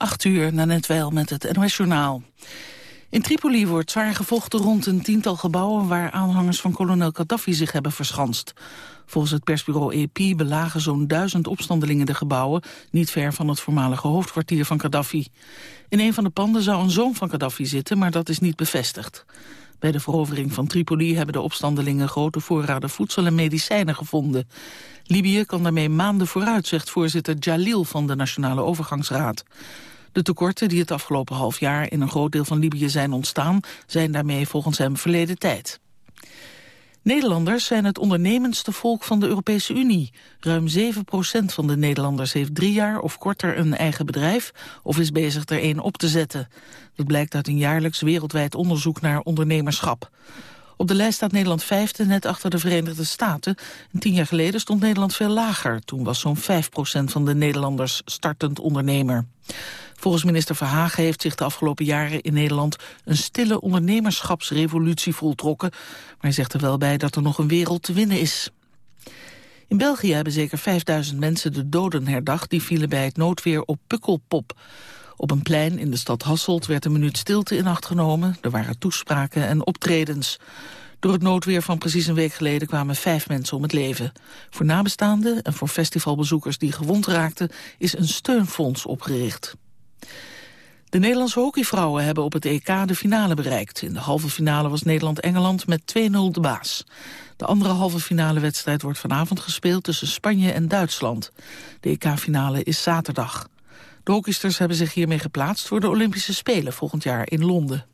8 uur, na net wel met het NOS-journaal. In Tripoli wordt zwaar gevochten rond een tiental gebouwen... waar aanhangers van kolonel Gaddafi zich hebben verschanst. Volgens het persbureau EP belagen zo'n duizend opstandelingen de gebouwen... niet ver van het voormalige hoofdkwartier van Gaddafi. In een van de panden zou een zoon van Gaddafi zitten, maar dat is niet bevestigd. Bij de verovering van Tripoli hebben de opstandelingen grote voorraden voedsel en medicijnen gevonden. Libië kan daarmee maanden vooruit, zegt voorzitter Jalil van de Nationale Overgangsraad. De tekorten die het afgelopen half jaar in een groot deel van Libië zijn ontstaan... zijn daarmee volgens hem verleden tijd. Nederlanders zijn het ondernemendste volk van de Europese Unie. Ruim 7% van de Nederlanders heeft drie jaar of korter een eigen bedrijf... of is bezig er een op te zetten. Dat blijkt uit een jaarlijks wereldwijd onderzoek naar ondernemerschap. Op de lijst staat Nederland vijfde, net achter de Verenigde Staten. En tien jaar geleden stond Nederland veel lager. Toen was zo'n 5% van de Nederlanders startend ondernemer. Volgens minister Verhagen heeft zich de afgelopen jaren in Nederland een stille ondernemerschapsrevolutie voltrokken. Maar hij zegt er wel bij dat er nog een wereld te winnen is. In België hebben zeker 5000 mensen de doden herdacht die vielen bij het noodweer op Pukkelpop. Op een plein in de stad Hasselt werd een minuut stilte in acht genomen. Er waren toespraken en optredens. Door het noodweer van precies een week geleden kwamen vijf mensen om het leven. Voor nabestaanden en voor festivalbezoekers die gewond raakten is een steunfonds opgericht. De Nederlandse hockeyvrouwen hebben op het EK de finale bereikt. In de halve finale was Nederland-Engeland met 2-0 de baas. De andere halve finale wedstrijd wordt vanavond gespeeld tussen Spanje en Duitsland. De EK-finale is zaterdag. De hockeysters hebben zich hiermee geplaatst voor de Olympische Spelen volgend jaar in Londen.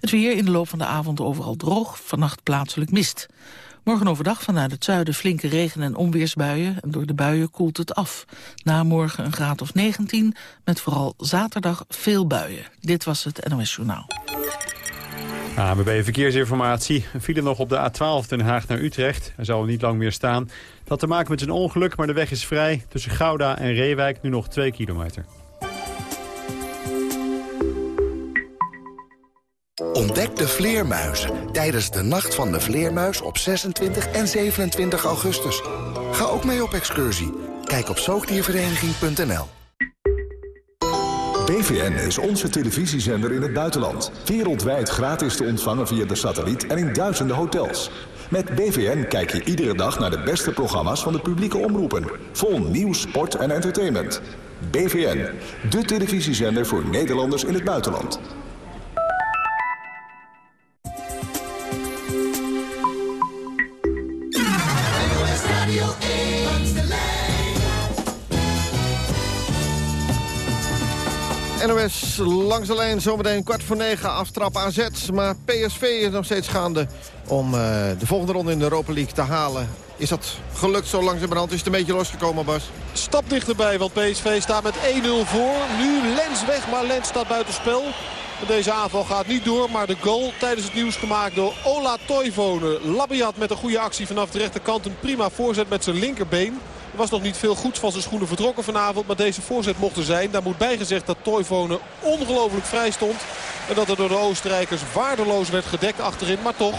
Het weer in de loop van de avond overal droog, vannacht plaatselijk mist. Morgen overdag vanuit het zuiden flinke regen- en onweersbuien... en door de buien koelt het af. Na morgen een graad of 19, met vooral zaterdag veel buien. Dit was het NOS Journaal. ABB Verkeersinformatie. Een file nog op de A12 Den Haag naar Utrecht. Er zal niet lang meer staan. Dat te maken met een ongeluk, maar de weg is vrij. Tussen Gouda en Reewijk nu nog 2 kilometer. Ontdek de vleermuizen tijdens de Nacht van de Vleermuis op 26 en 27 augustus. Ga ook mee op excursie. Kijk op zoogdiervereniging.nl BVN is onze televisiezender in het buitenland. Wereldwijd gratis te ontvangen via de satelliet en in duizenden hotels. Met BVN kijk je iedere dag naar de beste programma's van de publieke omroepen. Vol nieuws, sport en entertainment. BVN, de televisiezender voor Nederlanders in het buitenland. NOS langs de lijn, zometeen kwart voor negen aftrap AZ. Maar PSV is nog steeds gaande om uh, de volgende ronde in de Europa League te halen. Is dat gelukt zo langzamerhand? Is het een beetje losgekomen, Bas? Stap dichterbij, want PSV staat met 1-0 voor. Nu Lens weg, maar Lens staat buitenspel. Deze aanval gaat niet door, maar de goal tijdens het nieuws gemaakt door Ola Toivonen. Labiat met een goede actie vanaf de rechterkant. Een prima voorzet met zijn linkerbeen. Er was nog niet veel goed van zijn schoenen vertrokken vanavond. Maar deze voorzet mocht er zijn. Daar moet bijgezegd dat Toivonen ongelooflijk vrij stond. En dat er door de Oostenrijkers waardeloos werd gedekt achterin. Maar toch,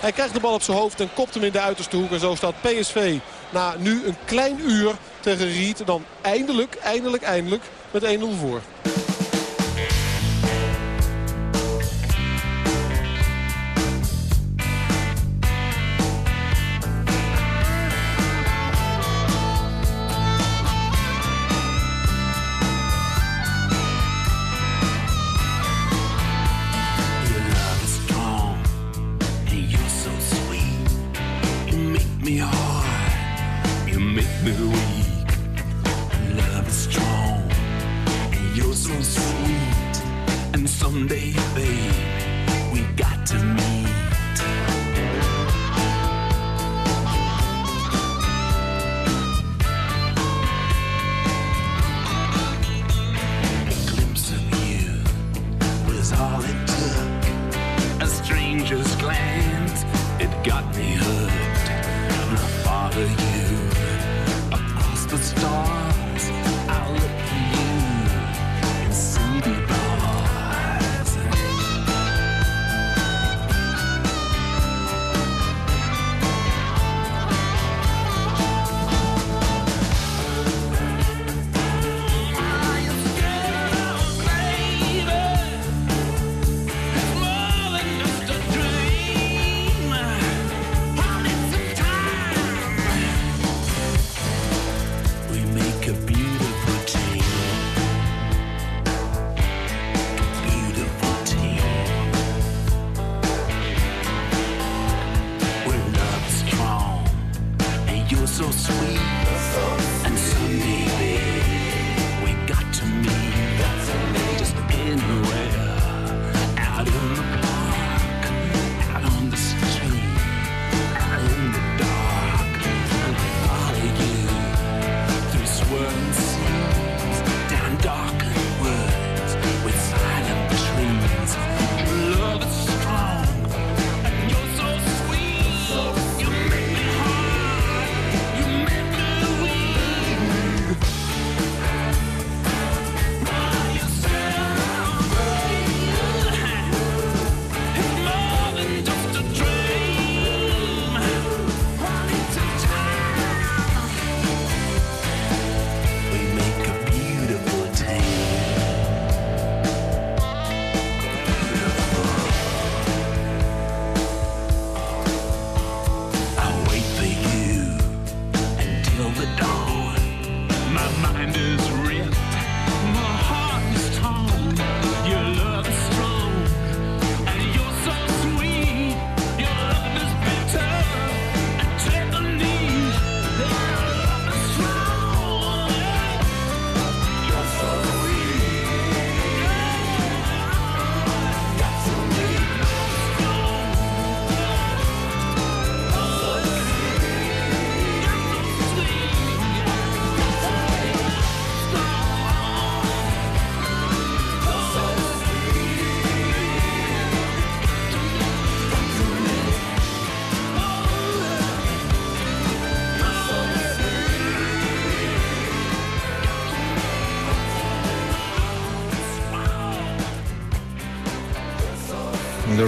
hij krijgt de bal op zijn hoofd en kopt hem in de uiterste hoek. En zo staat PSV na nu een klein uur tegen Riet. Dan eindelijk, eindelijk, eindelijk met 1-0 voor.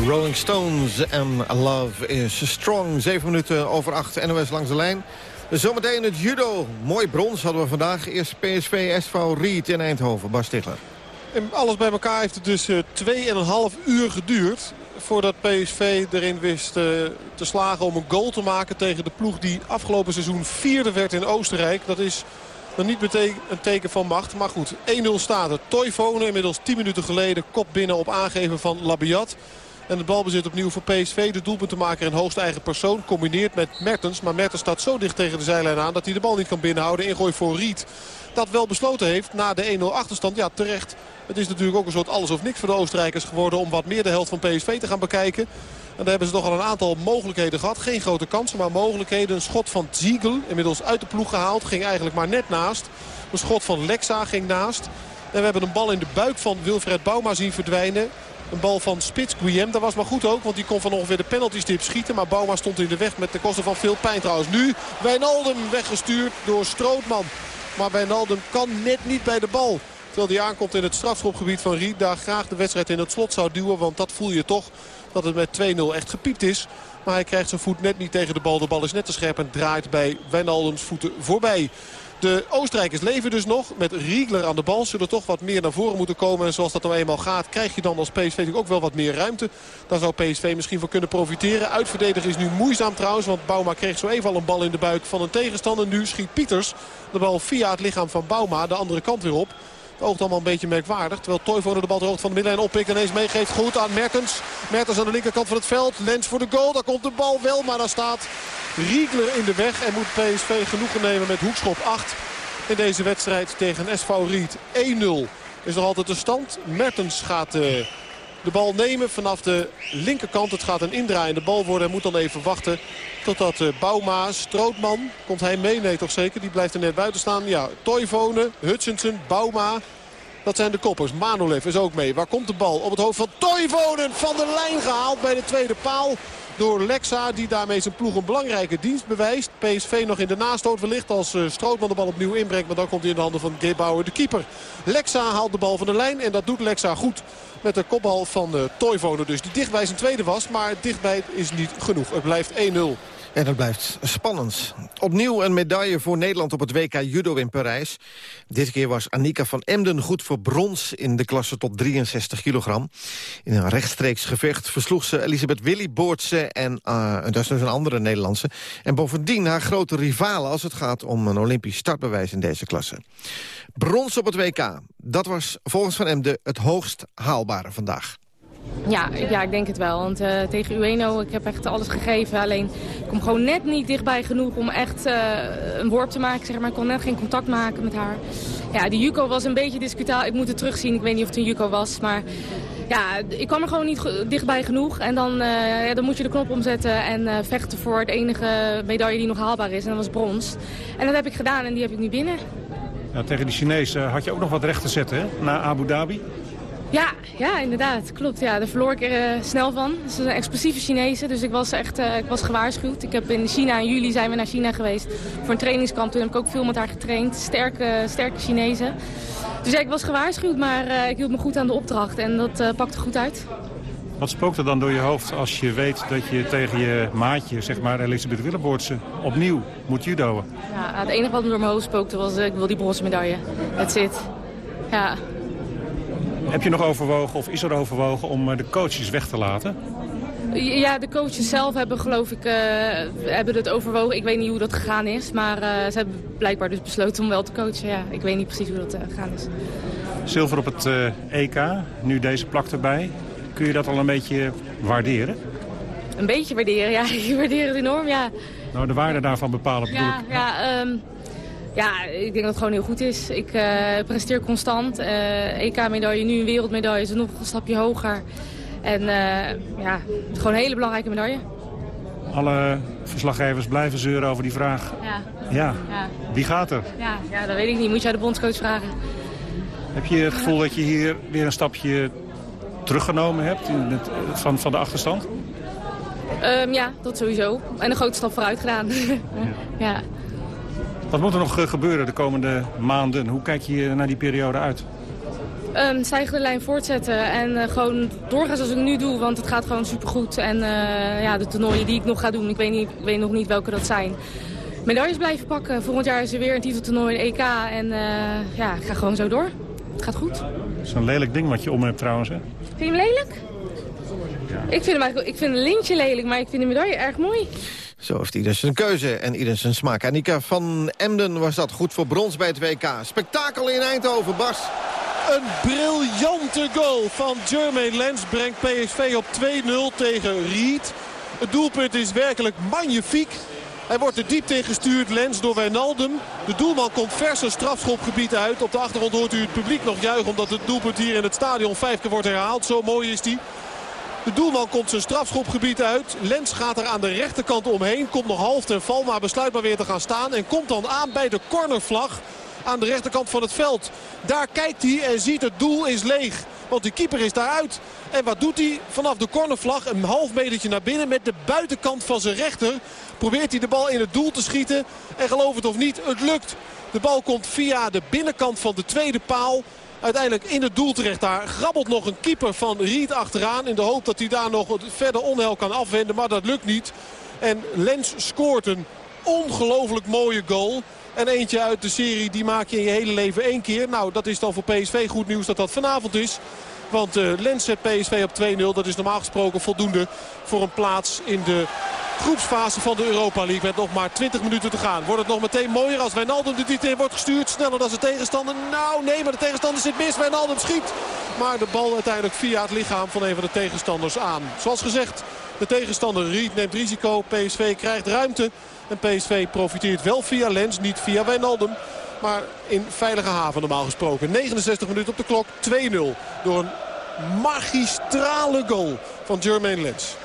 Rolling Stones en Love is Strong. Zeven minuten over acht, NOS langs de lijn. Zometeen het judo. Mooi brons hadden we vandaag. Eerst PSV SV Riet in Eindhoven. Bas Stigler. En alles bij elkaar heeft het dus 2,5 uur geduurd voordat PSV erin wist uh, te slagen om een goal te maken tegen de ploeg die afgelopen seizoen vierde werd in Oostenrijk. Dat is nog niet een teken van macht. Maar goed, 1-0 staat er. Toivonen inmiddels 10 minuten geleden kop binnen op aangeven van Labiat. En de balbezit opnieuw voor PSV. De doelpuntenmaker in hoogste eigen persoon. Combineert met Mertens. Maar Mertens staat zo dicht tegen de zijlijn aan dat hij de bal niet kan binnenhouden. Ingooi voor Riet. Dat wel besloten heeft na de 1-0 achterstand. Ja, terecht. Het is natuurlijk ook een soort alles of niks voor de Oostenrijkers geworden... om wat meer de helft van PSV te gaan bekijken. En daar hebben ze toch al een aantal mogelijkheden gehad. Geen grote kansen, maar mogelijkheden. Een schot van Ziegel, inmiddels uit de ploeg gehaald. Ging eigenlijk maar net naast. Een schot van Lexa ging naast. En we hebben een bal in de buik van Wilfred Bouma zien verdwijnen. Een bal van Spits Guillem. Dat was maar goed ook, want die kon van ongeveer de penaltystip schieten. Maar Bouma stond in de weg met de kosten van veel pijn trouwens. Nu Wijnaldum weggestuurd door Strootman. Maar Wijnaldum kan net niet bij de bal. Terwijl hij aankomt in het strafschopgebied van Riet. Daar graag de wedstrijd in het slot zou duwen. Want dat voel je toch dat het met 2-0 echt gepiept is. Maar hij krijgt zijn voet net niet tegen de bal. De bal is net te scherp en draait bij Wijnaldums voeten voorbij. De Oostenrijkers leven dus nog met Riegler aan de bal. Zullen toch wat meer naar voren moeten komen. En zoals dat nou eenmaal gaat krijg je dan als PSV ook wel wat meer ruimte. Daar zou PSV misschien van kunnen profiteren. Uitverdedigen is nu moeizaam trouwens. Want Bouma kreeg zo even al een bal in de buik van een tegenstander. Nu schiet Pieters de bal via het lichaam van Bouma de andere kant weer op. Oogt allemaal een beetje merkwaardig. Terwijl Toivonen de bal hoogte van de middenlijn oppikt. En ineens meegeeft goed aan Mertens. Mertens aan de linkerkant van het veld. Lens voor de goal. Daar komt de bal wel. Maar daar staat Riegler in de weg. En moet PSV genoegen nemen met hoekschop 8. In deze wedstrijd tegen SV Riet. 1-0 is nog altijd de stand. Mertens gaat... Uh, de bal nemen vanaf de linkerkant. Het gaat een indraaiende bal worden. Hij moet dan even wachten totdat uh, Bouma, Strootman, komt hij mee? Nee, toch zeker? Die blijft er net buiten staan. Ja, Toivonen, Hutchinson, Bouma. Dat zijn de koppers. Manolev is ook mee. Waar komt de bal? Op het hoofd van Toivonen. Van de lijn gehaald bij de tweede paal door Lexa. Die daarmee zijn ploeg een belangrijke dienst bewijst. PSV nog in de nastoot wellicht als uh, Strootman de bal opnieuw inbrengt. Maar dan komt hij in de handen van Gebauer, de keeper. Lexa haalt de bal van de lijn en dat doet Lexa goed. Met de kopbal van uh, Toivonen dus. Die dichtbij zijn tweede was, maar dichtbij is niet genoeg. Het blijft 1-0. En het blijft spannend. Opnieuw een medaille voor Nederland op het WK Judo in Parijs. Dit keer was Annika van Emden goed voor brons in de klasse tot 63 kilogram. In een rechtstreeks gevecht versloeg ze Elisabeth Willy Boortse en uh, dat is dus een andere Nederlandse. En bovendien haar grote rivale als het gaat om een Olympisch startbewijs in deze klasse. Brons op het WK, dat was volgens Van Emden het hoogst haalbare vandaag. Ja, ja, ik denk het wel. Want uh, tegen Ueno, ik heb echt alles gegeven. Alleen, ik kom gewoon net niet dichtbij genoeg om echt uh, een worp te maken. Zeg maar. Ik kon net geen contact maken met haar. Ja, die Juco was een beetje discutaal. Ik moet het terugzien. Ik weet niet of het een Juco was. Maar ja, ik kwam er gewoon niet dichtbij genoeg. En dan, uh, ja, dan moet je de knop omzetten en vechten voor het enige medaille die nog haalbaar is. En dat was brons. En dat heb ik gedaan en die heb ik nu binnen. Ja, tegen die Chinezen had je ook nog wat recht te zetten, hè? Na Abu Dhabi. Ja, ja, inderdaad. Klopt. Ja, daar verloor ik er uh, snel van. Ze zijn explosieve Chinezen, dus ik was echt uh, ik was gewaarschuwd. Ik heb in China, in juli zijn we naar China geweest voor een trainingskamp. Toen heb ik ook veel met haar getraind. Sterke, sterke Chinezen. Dus ja, ik was gewaarschuwd, maar uh, ik hield me goed aan de opdracht en dat pakte goed uit. Wat spookt er dan door je hoofd als je weet dat je tegen je maatje, zeg maar Elisabeth Willeboortse, opnieuw moet judoën? Ja, het enige wat me door mijn hoofd spookte was, ik wil die bronzen medaille. That's it. Ja. Heb je nog overwogen of is er overwogen om de coaches weg te laten? Ja, de coaches zelf hebben geloof ik uh, hebben het overwogen. Ik weet niet hoe dat gegaan is, maar uh, ze hebben blijkbaar dus besloten om wel te coachen. Ja, ik weet niet precies hoe dat uh, gegaan is. Zilver op het EK, nu deze plak erbij. Kun je dat al een beetje waarderen? Een beetje waarderen, ja. Ik waardeer het enorm, ja. Nou, de waarde daarvan bepalen bedoel ja, ik. Ja, um, ja, ik denk dat het gewoon heel goed is. Ik uh, presteer constant. Uh, EK-medaille, nu een wereldmedaille, is nog een stapje hoger. En uh, ja, gewoon een hele belangrijke medaille. Alle verslaggevers blijven zeuren over die vraag. Ja. Ja. ja. Wie gaat er? Ja, ja, dat weet ik niet. Moet jij de bondscoach vragen. Heb je het gevoel dat je hier weer een stapje teruggenomen hebt in het, van, van de achterstand? Um, ja, dat sowieso. En een grote stap vooruit gedaan. ja. ja. Wat moet er nog gebeuren de komende maanden? Hoe kijk je naar die periode uit? een stijgende lijn voortzetten en uh, gewoon doorgaan zoals ik nu doe. Want het gaat gewoon supergoed. En uh, ja, de toernooien die ik nog ga doen, ik weet, niet, ik weet nog niet welke dat zijn. Medailles blijven pakken. Volgend jaar is er weer een titeltoernooi in EK. En uh, ja, ik ga gewoon zo door. Het gaat goed. Zo'n lelijk ding wat je om hebt trouwens, hè? Vind je hem lelijk? Ja. Ik, vind hem ik vind een lintje lelijk, maar ik vind de medaille erg mooi. Zo heeft ieder zijn keuze en ieder zijn smaak. Annika van Emden was dat goed voor brons bij het WK. Spektakel in Eindhoven, Bas. Een briljante goal van Jermaine Lens brengt PSV op 2-0 tegen Ried. Het doelpunt is werkelijk magnifiek. Hij wordt er diep gestuurd, Lens door Wijnaldum. De doelman komt vers een strafschopgebied uit. Op de achtergrond hoort u het publiek nog juichen... omdat het doelpunt hier in het stadion vijf keer wordt herhaald. Zo mooi is die. De doelman komt zijn strafschopgebied uit. Lens gaat er aan de rechterkant omheen. Komt nog half ten val, maar besluit maar weer te gaan staan. En komt dan aan bij de cornervlag aan de rechterkant van het veld. Daar kijkt hij en ziet het doel is leeg. Want de keeper is daaruit. En wat doet hij? Vanaf de cornervlag een half metertje naar binnen met de buitenkant van zijn rechter. Probeert hij de bal in het doel te schieten. En geloof het of niet, het lukt. De bal komt via de binnenkant van de tweede paal. Uiteindelijk in het doel terecht daar. Grabbelt nog een keeper van Riet achteraan. In de hoop dat hij daar nog verder onheil kan afwenden. Maar dat lukt niet. En Lens scoort een ongelooflijk mooie goal. En eentje uit de serie die maak je in je hele leven één keer. Nou, dat is dan voor PSV goed nieuws dat dat vanavond is. Want uh, Lens zet PSV op 2-0. Dat is normaal gesproken voldoende voor een plaats in de groepsfase van de Europa League. Met nog maar 20 minuten te gaan. Wordt het nog meteen mooier als Wijnaldum de diepte in wordt gestuurd. Sneller dan zijn tegenstander. Nou nee, maar de tegenstander zit mis. Wijnaldum schiet. Maar de bal uiteindelijk via het lichaam van een van de tegenstanders aan. Zoals gezegd, de tegenstander Riet neemt risico. PSV krijgt ruimte. En PSV profiteert wel via Lens, niet via Wijnaldum. Maar in veilige haven normaal gesproken. 69 minuten op de klok, 2-0. Door een magistrale goal van Jermaine Lens.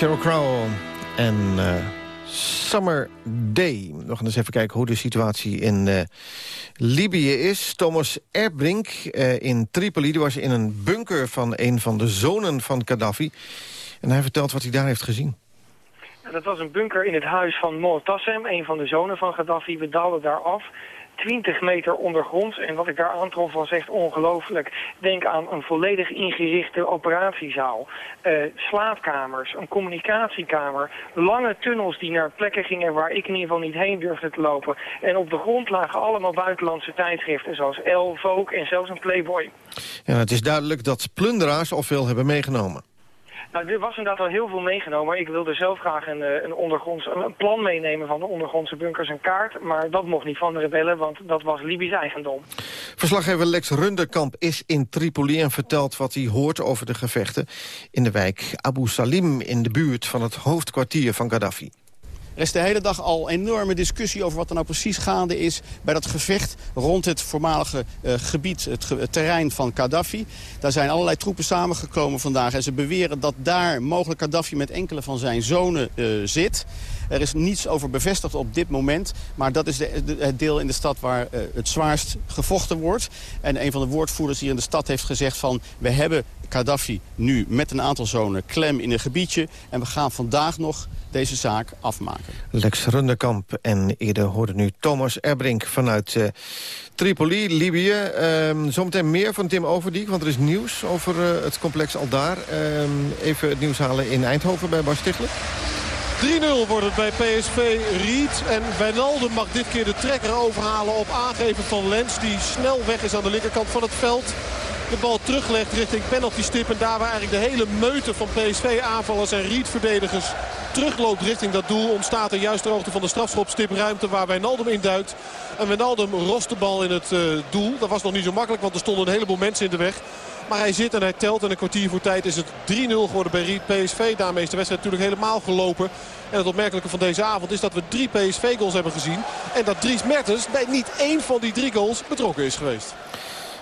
Sheryl Crow en uh, Summer Day. Nog eens even kijken hoe de situatie in uh, Libië is. Thomas Erbrink uh, in Tripoli die was in een bunker van een van de zonen van Gaddafi. En hij vertelt wat hij daar heeft gezien. Dat was een bunker in het huis van Moatassem, een van de zonen van Gaddafi. We daalden daar af. 20 meter ondergronds. En wat ik daar aantrof was echt ongelooflijk. Denk aan een volledig ingerichte operatiezaal. Uh, slaapkamers, een communicatiekamer. Lange tunnels die naar plekken gingen waar ik in ieder geval niet heen durfde te lopen. En op de grond lagen allemaal buitenlandse tijdschriften zoals Elle, Vogue en zelfs een Playboy. Ja, het is duidelijk dat plunderaars al veel hebben meegenomen. Nou, er was inderdaad al heel veel meegenomen. Maar ik wilde zelf graag een, eh, een, ondergronds, een plan meenemen van de ondergrondse bunkers en kaart. Maar dat mocht niet van de rebellen, want dat was Libisch eigendom. Verslaggever Lex Runderkamp is in Tripoli en vertelt wat hij hoort over de gevechten in de wijk Abu Salim in de buurt van het hoofdkwartier van Gaddafi. Er is de hele dag al enorme discussie over wat er nou precies gaande is... bij dat gevecht rond het voormalige uh, gebied, het, terrein van Gaddafi. Daar zijn allerlei troepen samengekomen vandaag. En ze beweren dat daar mogelijk Gaddafi met enkele van zijn zonen uh, zit. Er is niets over bevestigd op dit moment. Maar dat is de, het deel in de stad waar uh, het zwaarst gevochten wordt. En een van de woordvoerders hier in de stad heeft gezegd van... we hebben Gaddafi nu met een aantal zonen klem in een gebiedje. En we gaan vandaag nog deze zaak afmaken. Lex Runderkamp en eerder hoorde nu Thomas Erbrink vanuit uh, Tripoli, Libië. Um, zometeen meer van Tim Overdiek, want er is nieuws over uh, het complex al daar. Um, even het nieuws halen in Eindhoven bij Bas Stichler. 3-0 wordt het bij PSV Riet. En Wijnaldum mag dit keer de trekker overhalen op aangeven van Lens. Die snel weg is aan de linkerkant van het veld de bal teruglegt richting penaltystip. En daar waar eigenlijk de hele meute van PSV-aanvallers en Riet-verdedigers terugloopt richting dat doel... ontstaat er juist de hoogte van de strafschopstip ruimte waar Wijnaldum induikt. En Wijnaldum rost de bal in het uh, doel. Dat was nog niet zo makkelijk, want er stonden een heleboel mensen in de weg. Maar hij zit en hij telt. En een kwartier voor tijd is het 3-0 geworden bij Riet PSV. Daarmee is de wedstrijd natuurlijk helemaal gelopen. En het opmerkelijke van deze avond is dat we drie PSV-goals hebben gezien. En dat Dries Mertens bij niet één van die drie goals betrokken is geweest.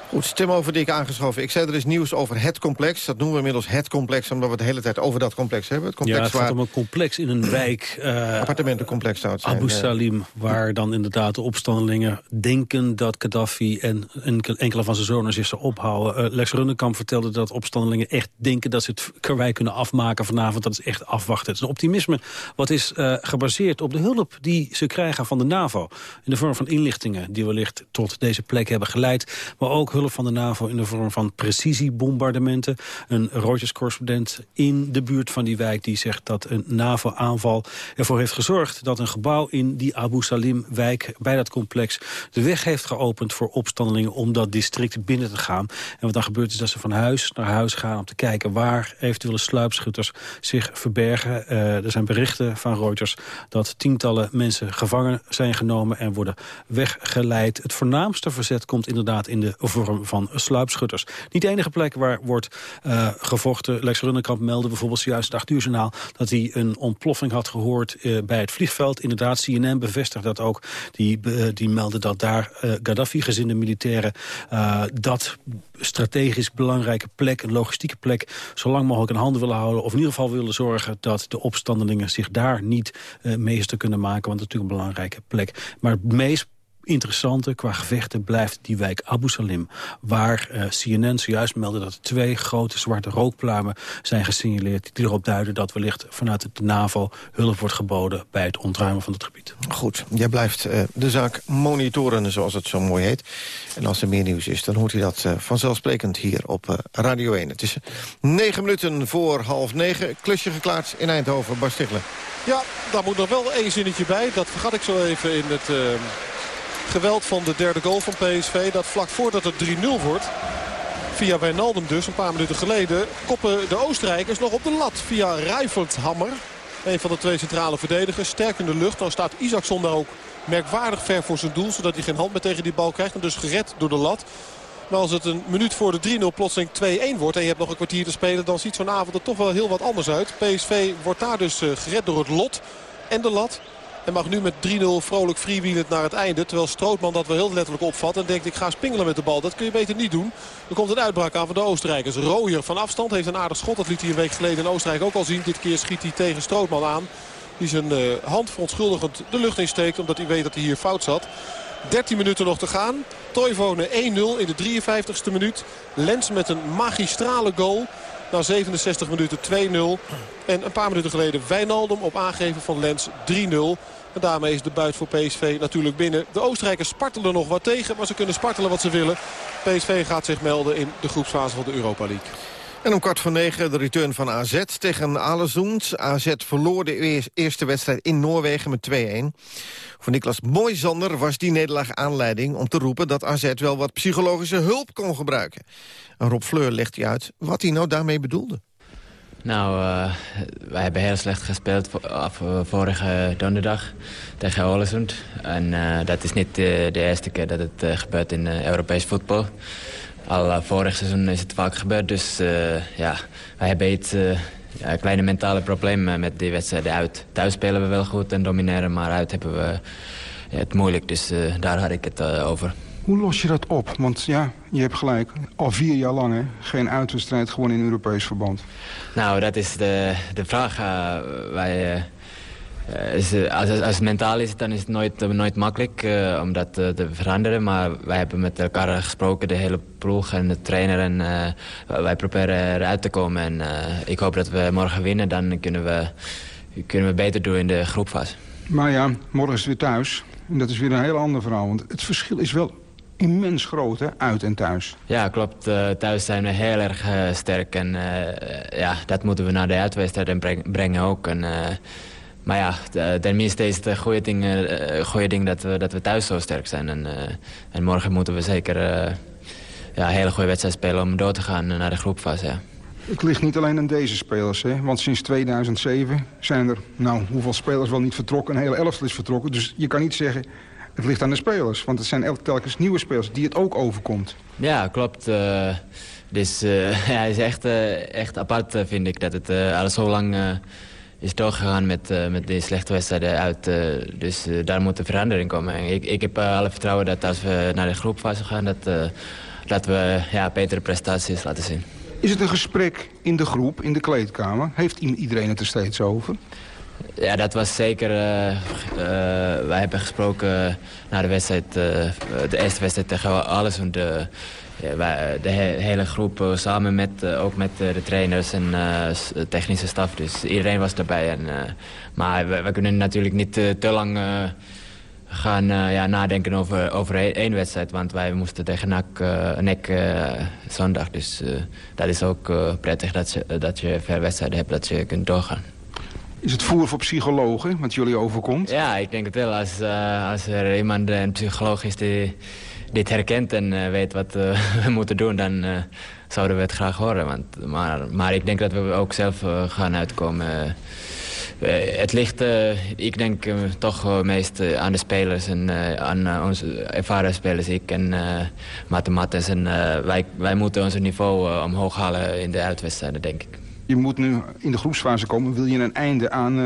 Goed, Tim Overdik aangeschoven. Ik zei er is nieuws over het complex. Dat noemen we inmiddels het complex, omdat we het de hele tijd over dat complex hebben. Het complex ja, het gaat om een complex in een wijk. Uh, appartementencomplex zou het zijn. Abu Salim, waar dan inderdaad de opstandelingen denken dat Gaddafi en enkele van zijn zonen zich zou ophouden. Uh, Lex Runnekamp vertelde dat opstandelingen echt denken dat ze het karwei kunnen afmaken vanavond. Dat is echt afwachten. Het is een optimisme wat is uh, gebaseerd op de hulp die ze krijgen van de NAVO. In de vorm van inlichtingen die wellicht tot deze plek hebben geleid. Maar ook van de NAVO in de vorm van precisiebombardementen. Een Reuters-correspondent in de buurt van die wijk die zegt dat een NAVO-aanval ervoor heeft gezorgd dat een gebouw in die Abu Salim-wijk bij dat complex de weg heeft geopend voor opstandelingen om dat district binnen te gaan. En wat dan gebeurt is dat ze van huis naar huis gaan om te kijken waar eventuele sluipschutters zich verbergen. Uh, er zijn berichten van Reuters dat tientallen mensen gevangen zijn genomen en worden weggeleid. Het voornaamste verzet komt inderdaad in de van sluipschutters. Niet de enige plek waar wordt uh, gevochten. Lex Runnekamp meldde bijvoorbeeld juist het 8 uur dat hij een ontploffing had gehoord uh, bij het vliegveld. Inderdaad, CNN bevestigt dat ook. Die, uh, die meldde dat daar Gaddafi-gezinde militairen... dat strategisch belangrijke plek, een logistieke plek... zo lang mogelijk in handen willen houden. Of in ieder geval willen zorgen dat de opstandelingen zich daar niet meester kunnen maken. Want het is natuurlijk een belangrijke plek. Maar het meest interessante qua gevechten blijft die wijk Abu Salim. Waar uh, CNN zojuist meldde dat twee grote zwarte rookpluimen zijn gesignaleerd... die erop duiden dat wellicht vanuit de NAVO hulp wordt geboden... bij het ontruimen van het gebied. Goed, jij blijft uh, de zaak monitoren, zoals het zo mooi heet. En als er meer nieuws is, dan hoort hij dat uh, vanzelfsprekend hier op Radio 1. Het is negen minuten voor half negen. Klusje geklaard in Eindhoven, Bas Stigler. Ja, daar moet nog wel één zinnetje bij. Dat vergat ik zo even in het geweld van de derde goal van PSV. Dat vlak voordat het 3-0 wordt. Via Wijnaldum dus, een paar minuten geleden. Koppen de Oostenrijkers nog op de lat. Via Rijfelthammer. Een van de twee centrale verdedigers. Sterk in de lucht. Dan staat Isaacson daar ook merkwaardig ver voor zijn doel. Zodat hij geen hand meer tegen die bal krijgt. En dus gered door de lat. Maar als het een minuut voor de 3-0 plotseling 2-1 wordt... en je hebt nog een kwartier te spelen... dan ziet zo'n avond er toch wel heel wat anders uit. PSV wordt daar dus eh, gered door het lot en de lat. En mag nu met 3-0 vrolijk freewheelend naar het einde. Terwijl Strootman dat wel heel letterlijk opvat. En denkt ik ga spingelen met de bal. Dat kun je beter niet doen. Er komt een uitbraak aan van de Oostenrijkers. Rooier van afstand heeft een aardig schot. Dat liet hij een week geleden in Oostenrijk ook al zien. Dit keer schiet hij tegen Strootman aan. Die zijn uh, hand verontschuldigend de lucht insteekt. Omdat hij weet dat hij hier fout zat. 13 minuten nog te gaan. Toivonen 1-0 in de 53ste minuut. Lens met een magistrale goal. Na 67 minuten 2-0. En een paar minuten geleden Wijnaldum op aangeven van Lens 3-0. En daarmee is de buit voor PSV natuurlijk binnen. De Oostenrijkers spartelen nog wat tegen, maar ze kunnen spartelen wat ze willen. PSV gaat zich melden in de groepsfase van de Europa League. En om kwart voor negen de return van AZ tegen Alesund. AZ verloor de eerste wedstrijd in Noorwegen met 2-1. Voor Niklas Moisander was die nederlaag aanleiding om te roepen... dat AZ wel wat psychologische hulp kon gebruiken. En Rob Fleur legt hij uit wat hij nou daarmee bedoelde. Nou, uh, wij hebben heel slecht gespeeld af, uh, vorige donderdag tegen Alesund. En dat is niet de eerste keer dat het gebeurt in Europees voetbal. Al vorig seizoen is het vaak gebeurd, dus ja, wij hebben iets... Ja, kleine mentale problemen met die wedstrijden uit. Thuis spelen we wel goed en domineren, maar uit hebben we het moeilijk. Dus daar had ik het over. Hoe los je dat op? Want ja, je hebt gelijk. Al vier jaar lang hè? geen uitwedstrijd gewoon in Europees verband. Nou, dat is de, de vraag. Wij, is, als, als het mentaal is, dan is het nooit, nooit makkelijk uh, om dat te veranderen. Maar wij hebben met elkaar gesproken, de hele ploeg en de trainer. En wij proberen eruit te komen. En ik hoop dat we morgen winnen. Dan kunnen we, kunnen we beter doen in de groepfase. Maar ja, morgen is het weer thuis. En dat is weer een heel ander verhaal. Want het verschil is wel immens groot, hè? Uit en thuis. Ja, klopt. Uh, thuis zijn we heel erg uh, sterk. En uh, ja, dat moeten we naar de uitwedstrijd breng, brengen ook. En, maar ja, tenminste is het een goede ding, goede ding dat, we, dat we thuis zo sterk zijn. En, en morgen moeten we zeker ja, een hele goede wedstrijd spelen om door te gaan naar de groepfase. Ja. Het ligt niet alleen aan deze spelers, hè? want sinds 2007 zijn er, nou, hoeveel spelers wel niet vertrokken. Een hele elftal is vertrokken, dus je kan niet zeggen, het ligt aan de spelers. Want het zijn elke telkens nieuwe spelers die het ook overkomt. Ja, klopt. Uh, dus uh, ja, het is echt, uh, echt apart, vind ik, dat het al zo lang is doorgegaan met, met die slechte wedstrijden uit. dus daar moet een verandering komen. ik, ik heb alle vertrouwen dat als we naar de groepfase gaan... dat, dat we ja, betere prestaties laten zien. Is het een gesprek in de groep, in de kleedkamer? Heeft iedereen het er steeds over? Ja, dat was zeker... Wij hebben gesproken na de wedstrijd, de eerste wedstrijd tegen alles. De, hele groep samen met, ook met de trainers en technische staf. Dus iedereen was erbij. En, maar we, we, kunnen natuurlijk niet te lang gaan ja, nadenken over, over één wedstrijd. Want wij moesten tegen NAC, NEC zondag. Dus dat is ook prettig dat je, dat je ver wedstrijden hebt, dat je kunt doorgaan. Is het voer voor psychologen, wat jullie overkomt? Ja, ik denk het wel. Als, als er iemand, een psycholoog is die dit herkent en uh, weet wat uh, we moeten doen... dan zouden we het graag horen. Want, maar, maar ik denk dat we ook zelf gaan uitkomen. het ligt, ik denk, toch meest aan de spelers en aan onze ervaren spelers. Ik en uh, En wij, wij moeten ons niveau omhoog halen in de uitwedstrijden, denk ik je moet nu in de groepsfase komen. Wil je een einde aan,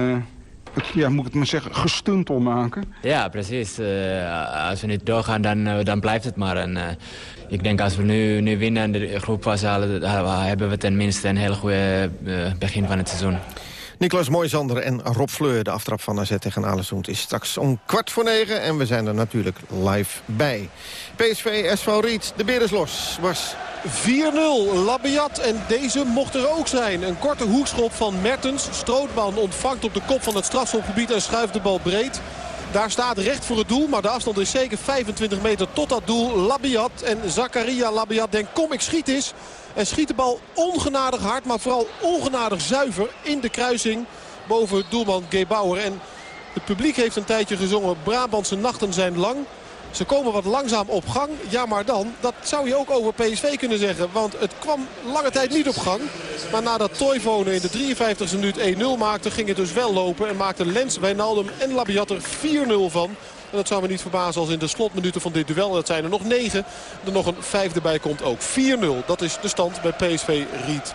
ja, moet ik het maar zeggen, gestuntel maken? Ja, precies. Uh, als we niet doorgaan, dan, uh, dan blijft het maar. En, ik denk als we nu, nu winnen en de groepfase halen... hebben we tenminste een heel goede begin van het seizoen. Niklas Mooijzander en Rob Fleur, de aftrap van AZ tegen Alessund... is straks om kwart voor negen en we zijn er natuurlijk live bij. PSV, SV Riet, de beer is los. Was 4-0, Labiat en deze mocht er ook zijn. Een korte hoekschop van Mertens. Strootman ontvangt op de kop van het strafschopgebied en schuift de bal breed. Daar staat recht voor het doel, maar de afstand is zeker 25 meter tot dat doel. Labiat en Zakaria Labiat denkt kom ik schiet eens. En schiet de bal ongenadig hard, maar vooral ongenadig zuiver in de kruising boven doelman Gebauer. En het publiek heeft een tijdje gezongen Brabantse nachten zijn lang. Ze komen wat langzaam op gang. Ja, maar dan, dat zou je ook over PSV kunnen zeggen. Want het kwam lange tijd niet op gang. Maar nadat Toivonen in de 53e minuut 1-0 maakte... ging het dus wel lopen en maakte Lens, Wijnaldum en Labiat er 4-0 van. En dat zou me niet verbazen als in de slotminuten van dit duel, dat zijn er nog negen, er nog een vijfde bij komt ook. 4-0, dat is de stand bij PSV Riet.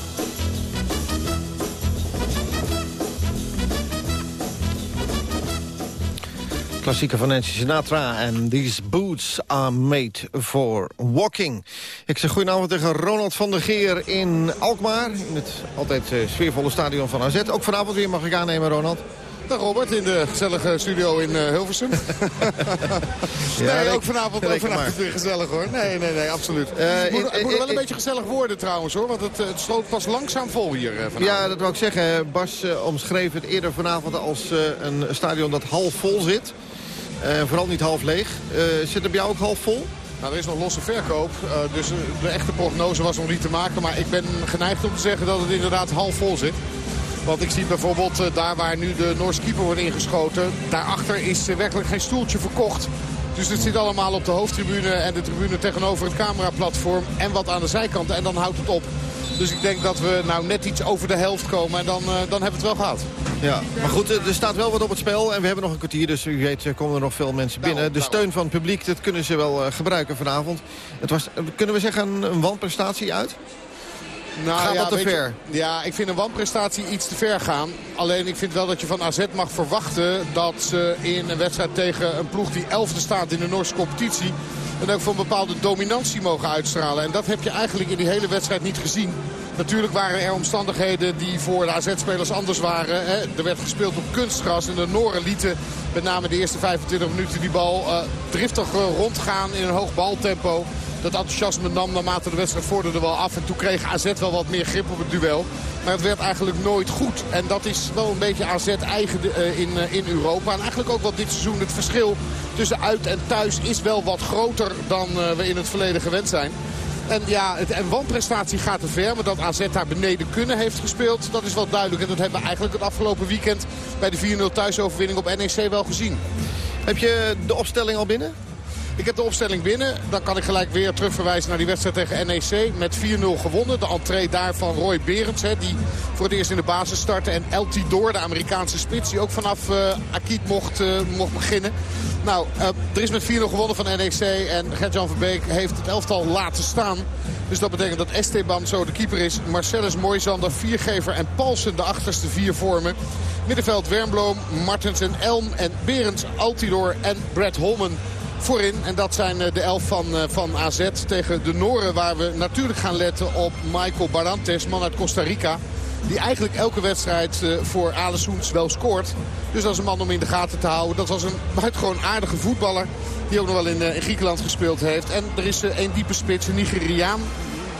Klassieker van Nancy Sinatra en These Boots Are Made For Walking. Ik zeg goedenavond tegen Ronald van der Geer in Alkmaar. In het altijd eh, sfeervolle stadion van AZ. Ook vanavond weer mag ik aannemen, Ronald. Dag Robert, in de gezellige studio in uh, Hilversum. nee, ook vanavond, ook vanavond weer gezellig hoor. Nee, nee, nee, absoluut. Uh, het moet, het moet wel een beetje gezellig worden trouwens hoor. Want het, het sloot pas langzaam vol hier vanavond. Ja, dat wou ik zeggen. Bas omschreef het eerder vanavond als een stadion dat half vol zit. Vooral niet half leeg. zit het bij jou ook half vol? Nou, er is nog losse verkoop, dus de echte prognose was nog niet te maken. Maar ik ben geneigd om te zeggen dat het inderdaad half vol zit. Want ik zie bijvoorbeeld daar waar nu de Noorse keeper wordt ingeschoten... daarachter is werkelijk geen stoeltje verkocht. Dus het zit allemaal op de hoofdtribune en de tribune tegenover het cameraplatform... en wat aan de zijkanten en dan houdt het op. Dus ik denk dat we nou net iets over de helft komen en dan, dan hebben we het wel gehad. Ja, maar goed, er staat wel wat op het spel en we hebben nog een kwartier. Dus u weet komen er nog veel mensen binnen. De steun van het publiek, dat kunnen ze wel gebruiken vanavond. Het was, kunnen we zeggen, een, een wanprestatie uit? Nou, Gaat ja, dat te ver? Je, ja, ik vind een wanprestatie iets te ver gaan. Alleen ik vind wel dat je van AZ mag verwachten dat ze in een wedstrijd tegen een ploeg die elfde staat in de Noorse competitie... en ook voor een bepaalde dominantie mogen uitstralen. En dat heb je eigenlijk in die hele wedstrijd niet gezien. Natuurlijk waren er omstandigheden die voor de AZ-spelers anders waren. Hè. Er werd gespeeld op kunstgras en de Noren lieten met name de eerste 25 minuten die bal uh, driftig rondgaan in een hoog baltempo. Dat enthousiasme nam naarmate de wedstrijd vorderde wel af. En toen kreeg AZ wel wat meer grip op het duel. Maar het werd eigenlijk nooit goed. En dat is wel een beetje AZ eigen in, in Europa. En eigenlijk ook wel dit seizoen het verschil tussen uit en thuis is wel wat groter dan we in het verleden gewend zijn. En ja, en wanprestatie gaat te ver. Maar dat AZ daar beneden kunnen heeft gespeeld, dat is wel duidelijk. En dat hebben we eigenlijk het afgelopen weekend bij de 4-0 thuisoverwinning op NEC wel gezien. Heb je de opstelling al binnen? Ik heb de opstelling binnen. Dan kan ik gelijk weer terugverwijzen naar die wedstrijd tegen NEC. Met 4-0 gewonnen. De entree daar van Roy Berends. Hè, die voor het eerst in de basis startte. En El Tidor, de Amerikaanse spits. Die ook vanaf uh, mocht, uh, mocht beginnen. Nou, uh, er is met 4-0 gewonnen van NEC. En Gert-Jan Verbeek heeft het elftal laten staan. Dus dat betekent dat Esteban zo de keeper is. Marcellus Moisander, Viergever en Paulsen de achterste vier vormen. Middenveld Wernbloem, Martens en Elm en Berends, Altidor en Brad Holman voorin. En dat zijn de elf van, van AZ tegen de Noren. Waar we natuurlijk gaan letten op Michael Barantes, man uit Costa Rica. Die eigenlijk elke wedstrijd uh, voor Alessoens wel scoort. Dus dat is een man om in de gaten te houden. Dat was een buitengewoon aardige voetballer. Die ook nog wel in, in Griekenland gespeeld heeft. En er is een diepe spits, een Nigeriaan.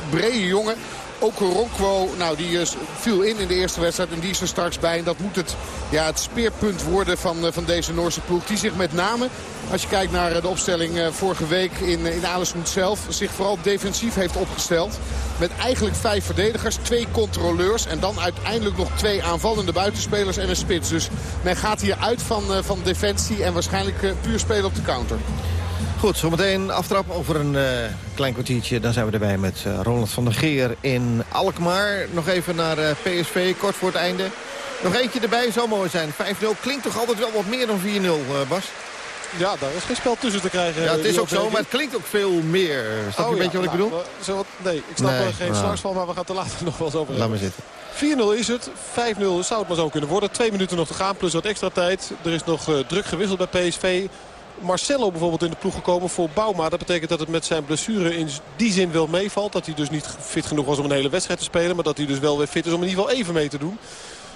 Brede jongen. Ook Ronkwo, nou, die uh, viel in in de eerste wedstrijd en die is er straks bij. En dat moet het, ja, het speerpunt worden van, uh, van deze Noorse ploeg. Die zich met name, als je kijkt naar uh, de opstelling vorige week in, in Alesund zelf... zich vooral defensief heeft opgesteld. Met eigenlijk vijf verdedigers, twee controleurs... en dan uiteindelijk nog twee aanvallende buitenspelers en een spits. Dus men gaat hier uit van, van defensie en waarschijnlijk puur spelen op de counter. Goed, zometeen aftrap over een uh, klein kwartiertje. Dan zijn we erbij met uh, Ronald van der Geer in Alkmaar. Nog even naar uh, PSV, kort voor het einde. Nog eentje erbij, zou mooi zijn. 5-0 klinkt toch altijd wel wat meer dan 4-0, Bas? Ja, daar is geen spel tussen te krijgen. Ja, het is ook zo, maar het klinkt ook veel meer. Snap je oh, een beetje wat nou, ik bedoel? Zo wat, nee, ik snap Nee, er geen nou. straks van, maar we gaan het er later nog wel eens over Laat maar zitten. 4-0 is het. 5-0 zou het maar zo kunnen worden. Twee minuten nog te gaan, plus wat extra tijd. Er is nog druk gewisseld bij PSV. Marcelo bijvoorbeeld in de ploeg gekomen voor Bouma. Dat betekent dat het met zijn blessure in die zin wel meevalt. Dat hij dus niet fit genoeg was om een hele wedstrijd te spelen. Maar dat hij dus wel weer fit is om in ieder geval even mee te doen.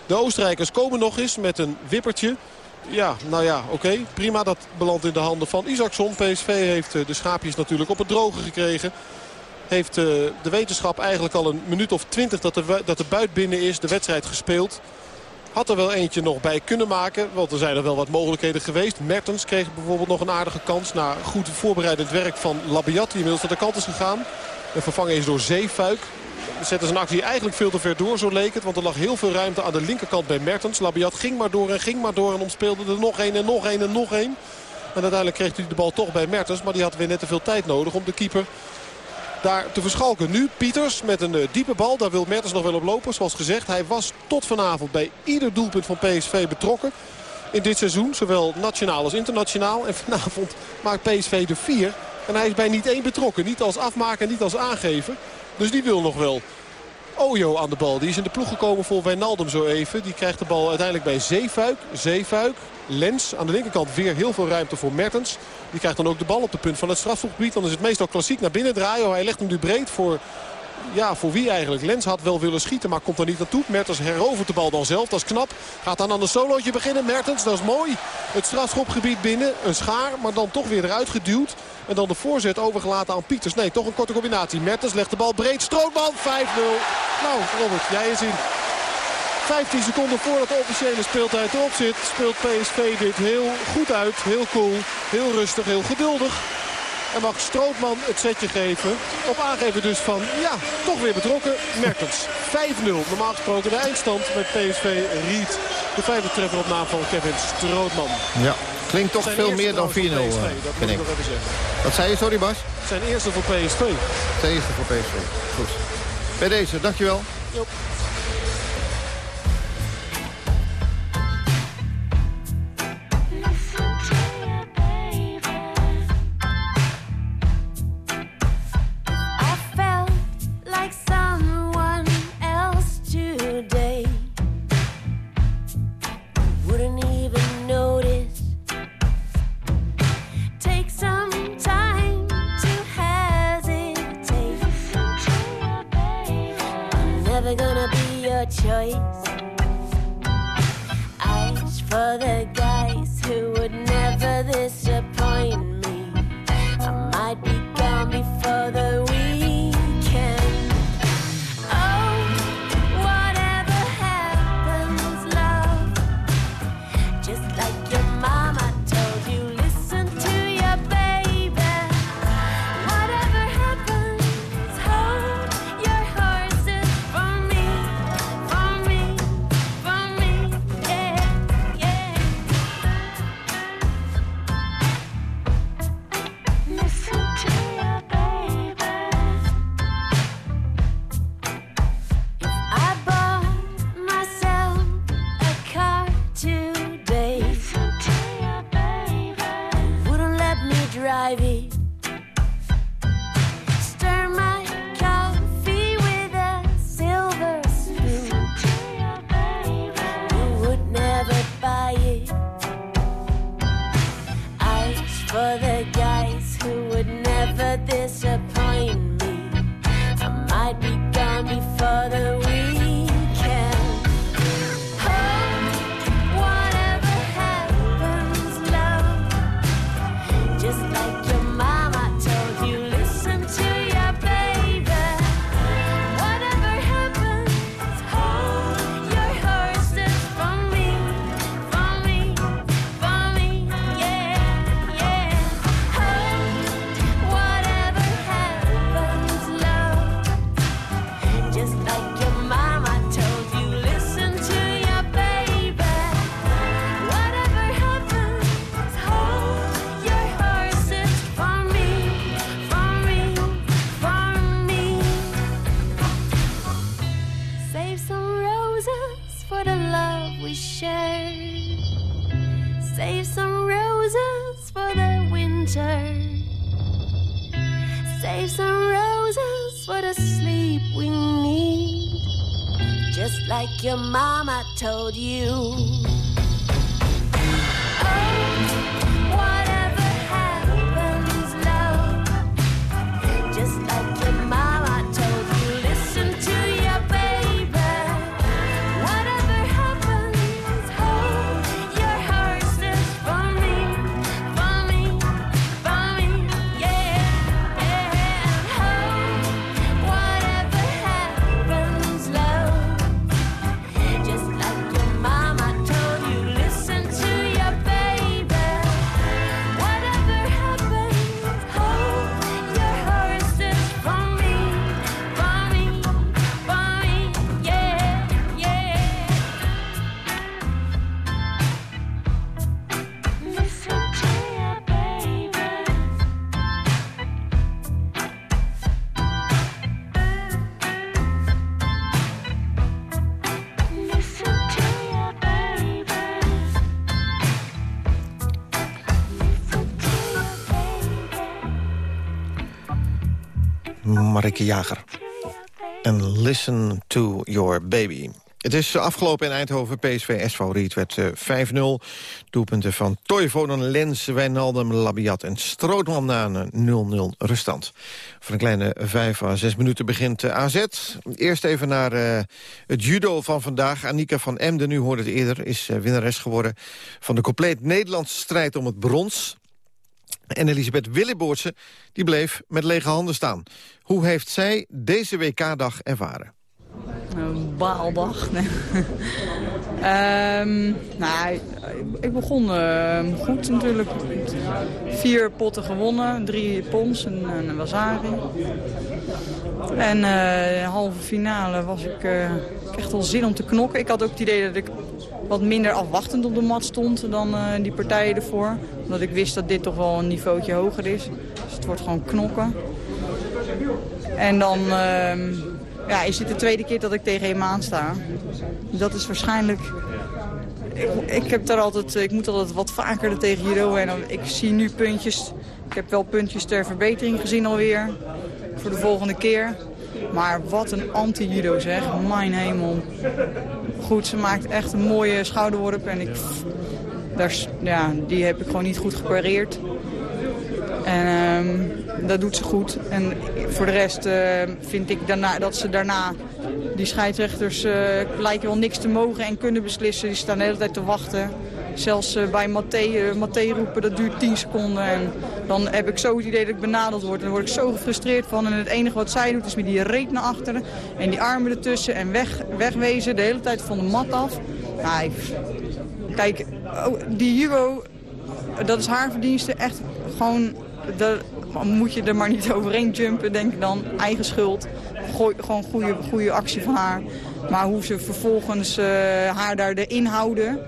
De Oostenrijkers komen nog eens met een wippertje. Ja, nou ja, oké. Prima, dat belandt in de handen van Isaacson. PSV heeft uh, de schaapjes natuurlijk op het droge gekregen. Heeft uh, de wetenschap eigenlijk al een minuut of twintig dat de, dat de buit binnen is. De wedstrijd gespeeld. Had er wel eentje nog bij kunnen maken. Want er zijn er wel wat mogelijkheden geweest. Mertens kreeg bijvoorbeeld nog een aardige kans. Na goed voorbereidend werk van Labiat. Die inmiddels naar de kant is gegaan. En vervangen is door Zeefuik. Zetten zijn actie eigenlijk veel te ver door, zo leek het. Want er lag heel veel ruimte aan de linkerkant bij Mertens. Labiat ging maar door en ging maar door. En omspeelde er nog één en nog één en nog één. En uiteindelijk kreeg hij de bal toch bij Mertens. Maar die had weer net te veel tijd nodig om de keeper daar te verschalken. Nu Pieters met een uh, diepe bal. Daar wil Mertens nog wel op lopen. Zoals gezegd, hij was tot vanavond bij ieder doelpunt van PSV betrokken. In dit seizoen, zowel nationaal als internationaal. En vanavond maakt PSV er vier. En hij is bij niet één betrokken. Niet als afmaker, niet als aangever. Dus die wil nog wel. Ojo aan de bal. Die is in de ploeg gekomen voor Wijnaldum zo even. Die krijgt de bal uiteindelijk bij Zeefuik. Zeefuik. Lens aan de linkerkant weer heel veel ruimte voor Mertens. Die krijgt dan ook de bal op de punt van het strafschopgebied. Dan is het meestal klassiek naar binnen draaien. Hij legt hem nu breed voor... Ja, voor wie eigenlijk? Lens had wel willen schieten, maar komt er niet naartoe. Mertens herovert de bal dan zelf, dat is knap. Gaat dan aan een solootje beginnen. Mertens, dat is mooi. Het strafschopgebied binnen, een schaar, maar dan toch weer eruit geduwd. En dan de voorzet overgelaten aan Pieters. Nee, toch een korte combinatie. Mertens legt de bal breed. Strootman 5-0. Nou, Robert, jij is in. 15 seconden voordat de officiële speeltijd erop zit, speelt PSV dit heel goed uit. Heel cool, heel rustig, heel geduldig. En mag Strootman het setje geven. Op aangeven dus van, ja, toch weer betrokken. Mertens, 5-0. Normaal gesproken de eindstand met PSV Riet. De vijfde treffer op naam van Kevin Strootman. Ja, klinkt toch Zijn veel meer dan 4-0, trouwens voor uh, PSV, dat vind ik. ik nog even zeggen. Wat zei je, sorry Bas? Zijn eerste voor PSV. De eerste voor PSV. Goed. Bij deze, dankjewel. Jop. Told you. Marike Jager. En listen to your baby. Het is afgelopen in Eindhoven. PSV S-favoriet werd eh, 5-0. Doelpunten van Toivonen, Lens, Wijnaldum, Labiat en Strootman na een 0-0 ruststand. Voor een kleine 5 à 6 minuten begint eh, AZ. Eerst even naar eh, het judo van vandaag. Annika van Emden, u hoorde het eerder, is eh, winnares geworden... van de compleet Nederlandse strijd om het brons. En Elisabeth Willeboortse die bleef met lege handen staan. Hoe heeft zij deze WK-dag ervaren? Een baaldag. Nee. Ehm, nou, ik begon eh, goed natuurlijk. Vier potten gewonnen, drie pons en een wasari. En de halve finale was ik eh, ik echt wel zin om te knokken. Ik had ook het idee dat ik wat minder afwachtend op de mat stond dan eh, die partijen ervoor. Omdat ik wist dat dit toch wel een niveautje hoger is. Dus het wordt gewoon knokken. En dan ehm, ja, is dit de tweede keer dat ik tegen hem aansta. Dat is waarschijnlijk... Ik, ik, heb daar altijd, ik moet altijd wat vaker er tegen judo. En ik zie nu puntjes. Ik heb wel puntjes ter verbetering gezien alweer. Voor de volgende keer. Maar wat een anti-judo zeg. Mijn hemel. Goed, ze maakt echt een mooie schouderworp. En ik, ja, die heb ik gewoon niet goed gepareerd. En ehm, dat doet ze goed. En voor de rest eh, vind ik daarna, dat ze daarna... Die scheidsrechters eh, lijken wel niks te mogen en kunnen beslissen. Die staan de hele tijd te wachten. Zelfs eh, bij Mathé, eh, Mathé roepen, dat duurt 10 seconden. En dan heb ik zo het idee dat ik benadeld word. En daar word ik zo gefrustreerd van. En het enige wat zij doet is met die reet naar achteren. En die armen ertussen en weg, wegwezen. De hele tijd van de mat af. Ik- kijk, oh, die Hugo, dat is haar verdienste. Echt gewoon, daar moet je er maar niet overheen jumpen, denk ik dan. Eigen schuld. Gewoon goede, goede actie van haar. Maar hoe ze vervolgens eh, haar daar erin houden...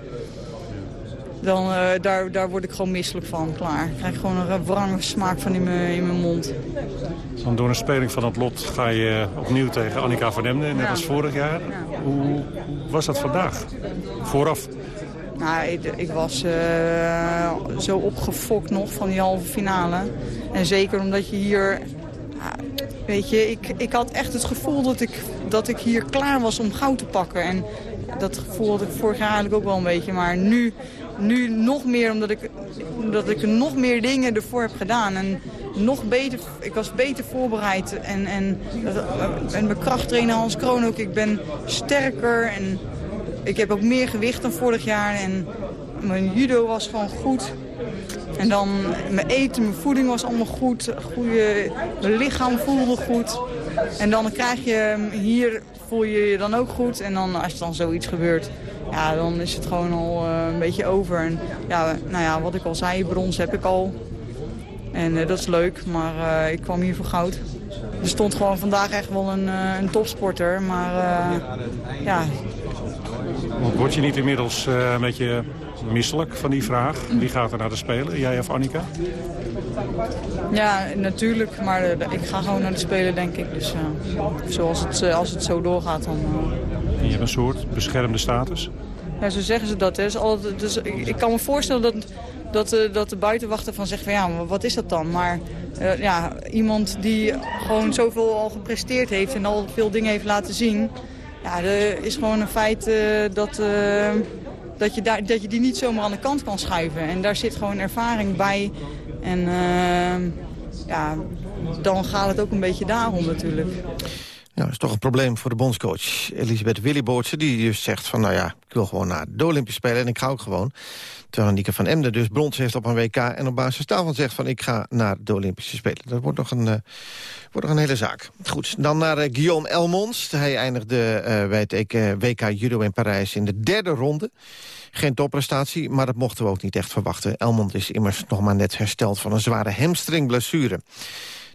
Dan, eh, daar, daar word ik gewoon misselijk van, klaar. Ik krijg gewoon een wrange smaak van in mijn, in mijn mond. Dan door een speling van het lot ga je opnieuw tegen Annika van Emden, net Ja. als vorig jaar. Hoe, hoe was dat vandaag? Vooraf? Nou, ik, ik was eh, zo opgefokt nog van die halve finale. En zeker omdat je hier... ja, weet je, ik, ik had echt het gevoel dat ik, dat ik hier klaar was om goud te pakken. En dat gevoel had ik vorig jaar eigenlijk ook wel een beetje. Maar nu, nu nog meer, omdat ik, omdat ik nog meer dingen ervoor heb gedaan. En nog beter, ik was beter voorbereid. En, en, en mijn krachttrainer Hans Kroon ook. Ik ben sterker en ik heb ook meer gewicht dan vorig jaar. En mijn judo was gewoon goed. En dan mijn eten, mijn voeding was allemaal goed. Goede, mijn lichaam voelde goed. En dan krijg je hier, voel je je dan ook goed. En dan als dan zoiets gebeurt, ja, dan is het gewoon al eh, een beetje over. En ja, nou ja, wat ik al zei, brons heb ik al. En eh, dat is leuk, maar eh, ik kwam hier voor goud. Er stond gewoon vandaag echt wel een, een topsporter. Maar ja, Word je niet inmiddels een beetje misselijk van die vraag? Wie gaat er naar de Spelen, jij of Annika? Ja, natuurlijk. Maar eh, ik ga gewoon naar de Spelen, denk ik. Dus eh, zoals het, eh, als het zo doorgaat, dan... En je hebt een soort beschermde status. Ja, zo zeggen ze dat. Hè. Altijd, dus ik, ik kan me voorstellen dat, dat, dat de buitenwachter van zegt van ja, maar wat is dat dan? Maar ja, iemand die gewoon zoveel al gepresteerd heeft en al veel dingen heeft laten zien... Ja, er is gewoon een feit dat, dat, je daar, dat je die niet zomaar aan de kant kan schuiven. En daar zit gewoon ervaring bij. En eh, ja, dan gaat het ook een beetje daarom natuurlijk. Ja, dat is toch een probleem voor de bondscoach Elisabeth Williboortse... die dus zegt van, nou ja, ik wil gewoon naar de Olympische Spelen... en ik ga ook gewoon. Terwijl Nieke van Emden dus brons heeft op een WK... en op basis daarvan zegt van, ik ga naar de Olympische Spelen. Dat wordt nog een, eh, wordt nog een hele zaak. Goed, dan naar eh, Guillaume Elmons. Hij eindigde eh, bij het WK Judo in Parijs in de derde ronde. Geen topprestatie, maar dat mochten we ook niet echt verwachten. Elmond is immers nog maar net hersteld van een zware hamstringblessure.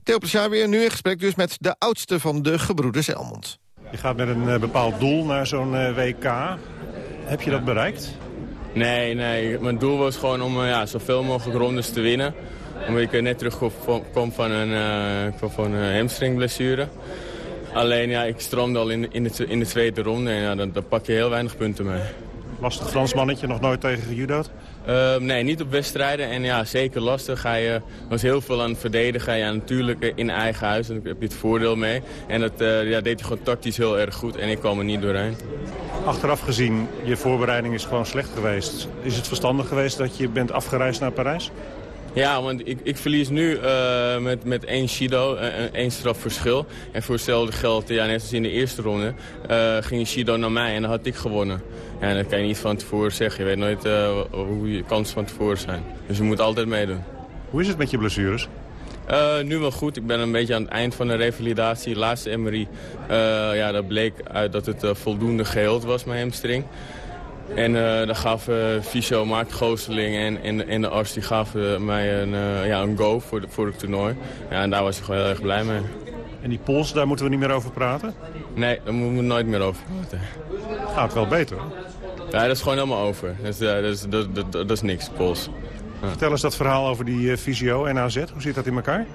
Theo weer nu in gesprek dus met de oudste van de gebroeders Elmond. Je gaat met een eh, bepaald doel naar zo'n eh, WK. Heb je dat bereikt? Nee, nee. Mijn doel was gewoon om eh, ja, zoveel mogelijk rondes te winnen. Omdat ik net terugkom van een, eh, kwam van een hamstringblessure. Alleen ja, ik stroomde al in, in, de, in de tweede ronde en ja, dan, dan pak je heel weinig punten mee. Lastig Frans mannetje, nog nooit tegen gejudo'd? Ehm, nee, niet op wedstrijden. En ja, zeker lastig. Ga je, was heel veel aan het verdedigen. Ja, natuurlijk eh, in eigen huis. En daar heb je het voordeel mee. En dat eh, ja, deed je gewoon tactisch heel erg goed. En ik kwam er niet doorheen. Achteraf gezien, je voorbereiding is gewoon slecht geweest. Is het verstandig geweest dat je bent afgereisd naar Parijs? Ja, want ik, ik verlies nu eh, met, met één Shido, uh, één strafverschil. En voor hetzelfde geld, ja, net als in de eerste ronde, uh, ging Shido naar mij en dan had ik gewonnen. En dat kan je niet van tevoren zeggen. Je weet nooit hoe je kansen van tevoren zijn. Dus je moet altijd meedoen. Hoe is het met je blessures? Uh, nu wel goed. Ik ben een beetje aan het eind van de revalidatie. Laatste MRI, uh, ja, dat bleek uit dat het voldoende geheeld was, mijn hamstring. En uh, dan gaf uh, Fysio, Mark Gooseling en, en, en de arts die gaven mij een, ja, een go voor, de, voor het toernooi. Ja, en daar was ik gewoon heel erg blij mee. En die pols, daar moeten we niet meer over praten? Nee, daar moeten we nooit meer over praten. Gaat wel beter. Ja, dat is gewoon helemaal over. Dat is, dat is, dat, dat, dat is niks, pols. Ja. Vertel eens dat verhaal over die fysio en AZ. Hoe zit dat in elkaar?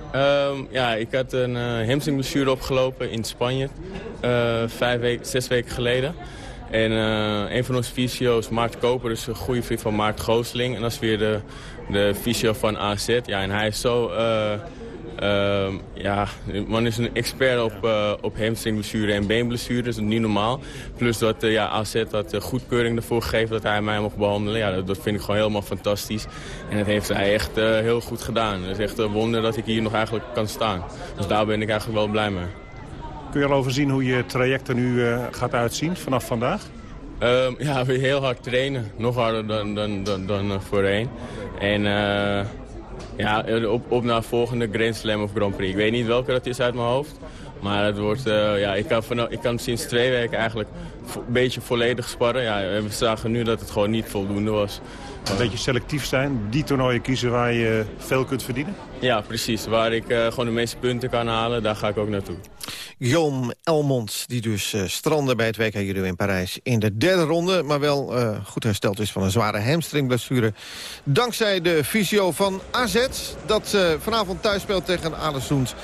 Um, ja, ik had een uh, hamstringblessure opgelopen in Spanje. vijf weken, zes weken geleden. En een van onze fysio's, Maart Koper, is een goede vriend van Maart Goosling. En dat is weer de, de fysio van AZ. Ja, en hij is zo... Uh, ja, man is een expert op, uh, op hamstringblessure en beenblessure. Dat is niet normaal. Plus dat uh, ja, AZ had uh, goedkeuring ervoor gegeven dat hij mij mocht behandelen. Ja, dat, dat vind ik gewoon helemaal fantastisch. En dat heeft hij echt heel goed gedaan. Het is echt een wonder dat ik hier nog eigenlijk kan staan. Dus daar ben ik eigenlijk wel blij mee. Kun je al overzien hoe je traject er nu gaat uitzien vanaf vandaag? Um, ja, weer heel hard trainen. Nog harder dan, dan, dan, dan voorheen. En ja, op, op naar volgende Grand Slam of Grand Prix. Ik weet niet welke dat is uit mijn hoofd. Maar het wordt, ja, ik, kan van, ik kan sinds twee weken eigenlijk een beetje volledig sparren. Ja, we zagen nu dat het gewoon niet voldoende was. Een beetje selectief zijn, die toernooien kiezen waar je veel kunt verdienen? Ja, precies. Waar ik uh, gewoon de meeste punten kan halen, daar ga ik ook naartoe. Guillaume Elmond, die dus uh, strandde bij het WK Judo in Parijs in de derde ronde... maar wel uh, goed hersteld is van een zware hamstringblessure. Dankzij de fysio van AZ, dat uh, vanavond thuis speelt tegen Alessoend...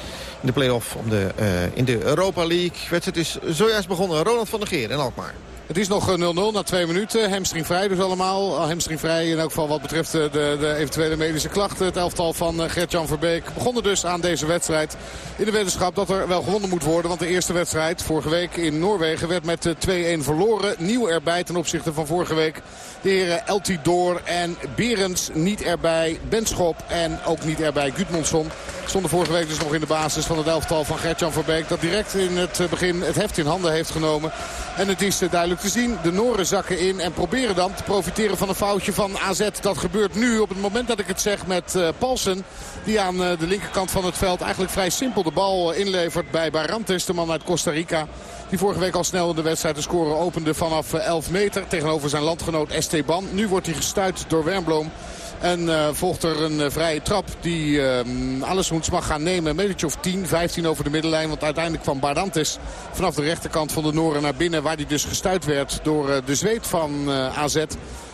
in de play-off om de, in de Europa League. De wedstrijd is zojuist begonnen. Ronald van der Geer in Alkmaar. Het is nog 0-0 na twee minuten. Hamstringvrij dus allemaal. Hamstringvrij in elk geval wat betreft de, de eventuele medische klachten. Het elftal van Gert-Jan Verbeek begonnen dus aan deze wedstrijd. In de wetenschap dat er wel gewonnen moet worden. Want de eerste wedstrijd vorige week in Noorwegen werd met 2-1 verloren. Nieuw erbij ten opzichte van vorige week. De heren Eltidoor en Berends niet erbij. Benschop en ook niet erbij Gudmundsson. Stonden vorige week dus nog in de basis van het elftal van Gert-Jan Verbeek. Dat direct in het begin het heft in handen heeft genomen. En het is duidelijk te zien. De Noren zakken in en proberen dan te profiteren van een foutje van AZ. Dat gebeurt nu op het moment dat ik het zeg met uh, Paulsen. Die aan de linkerkant van het veld eigenlijk vrij simpel de bal inlevert bij Barantes. De man uit Costa Rica. Die vorige week al snel de wedstrijd de score opende vanaf 11 meter. Tegenover zijn landgenoot Esteban. Nu wordt hij gestuit door Wernbloem. En uh, volgt er een uh, vrije trap die uh, Alleshoens mag gaan nemen. Metertje of 10, 15 over de middenlijn. Want uiteindelijk kwam Bardantes vanaf de rechterkant van de Noren naar binnen. Waar hij dus gestuit werd door de zweet van AZ.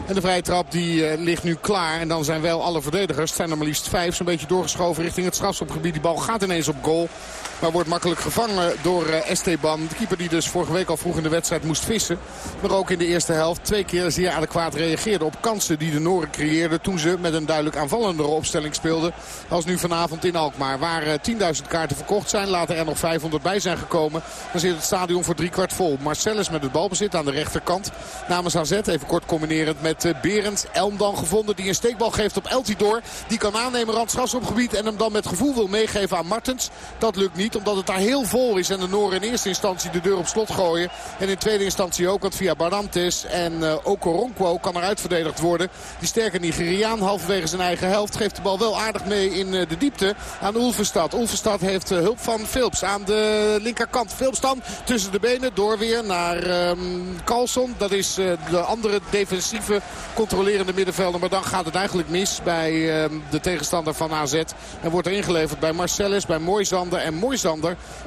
En de vrije trap die ligt nu klaar. En dan zijn wel alle verdedigers, het zijn er maar liefst vijf, zo'n beetje doorgeschoven richting het strafschopgebied. Die bal gaat ineens op goal. Maar wordt makkelijk gevangen door Esteban. De keeper die dus vorige week al vroeg in de wedstrijd moest vissen. Maar ook in de eerste helft twee keer zeer adequaat reageerde op kansen die de Noren creëerden. Toen ze met een duidelijk aanvallendere opstelling speelden. Als nu vanavond in Alkmaar. Waar 10.000 kaarten verkocht zijn. Later er nog 500 bij zijn gekomen. Dan zit het stadion voor driekwart vol. Marcellus met het balbezit aan de rechterkant. Namens AZ even kort combinerend met Berends. Elm dan gevonden die een steekbal geeft op Eltidoor. Die kan aannemen randschapsopgebied en hem dan met gevoel wil meegeven aan Martens. Dat lukt niet omdat het daar heel vol is. En de Noren in eerste instantie de deur op slot gooien. En in tweede instantie ook. Want via Barantes en uh, Okoronkwo kan er uitverdedigd worden. Die sterke Nigeriaan halverwege zijn eigen helft. Geeft de bal wel aardig mee in uh, de diepte aan Oelverstad. Oelverstad heeft uh, hulp van Philps aan de linkerkant. Philps dan tussen de benen door weer naar um, Carlson. Dat is de andere defensieve controlerende middenvelder. Maar dan gaat het eigenlijk mis bij de tegenstander van AZ. En wordt er ingeleverd bij Marcellus, bij Moisander. En Moisander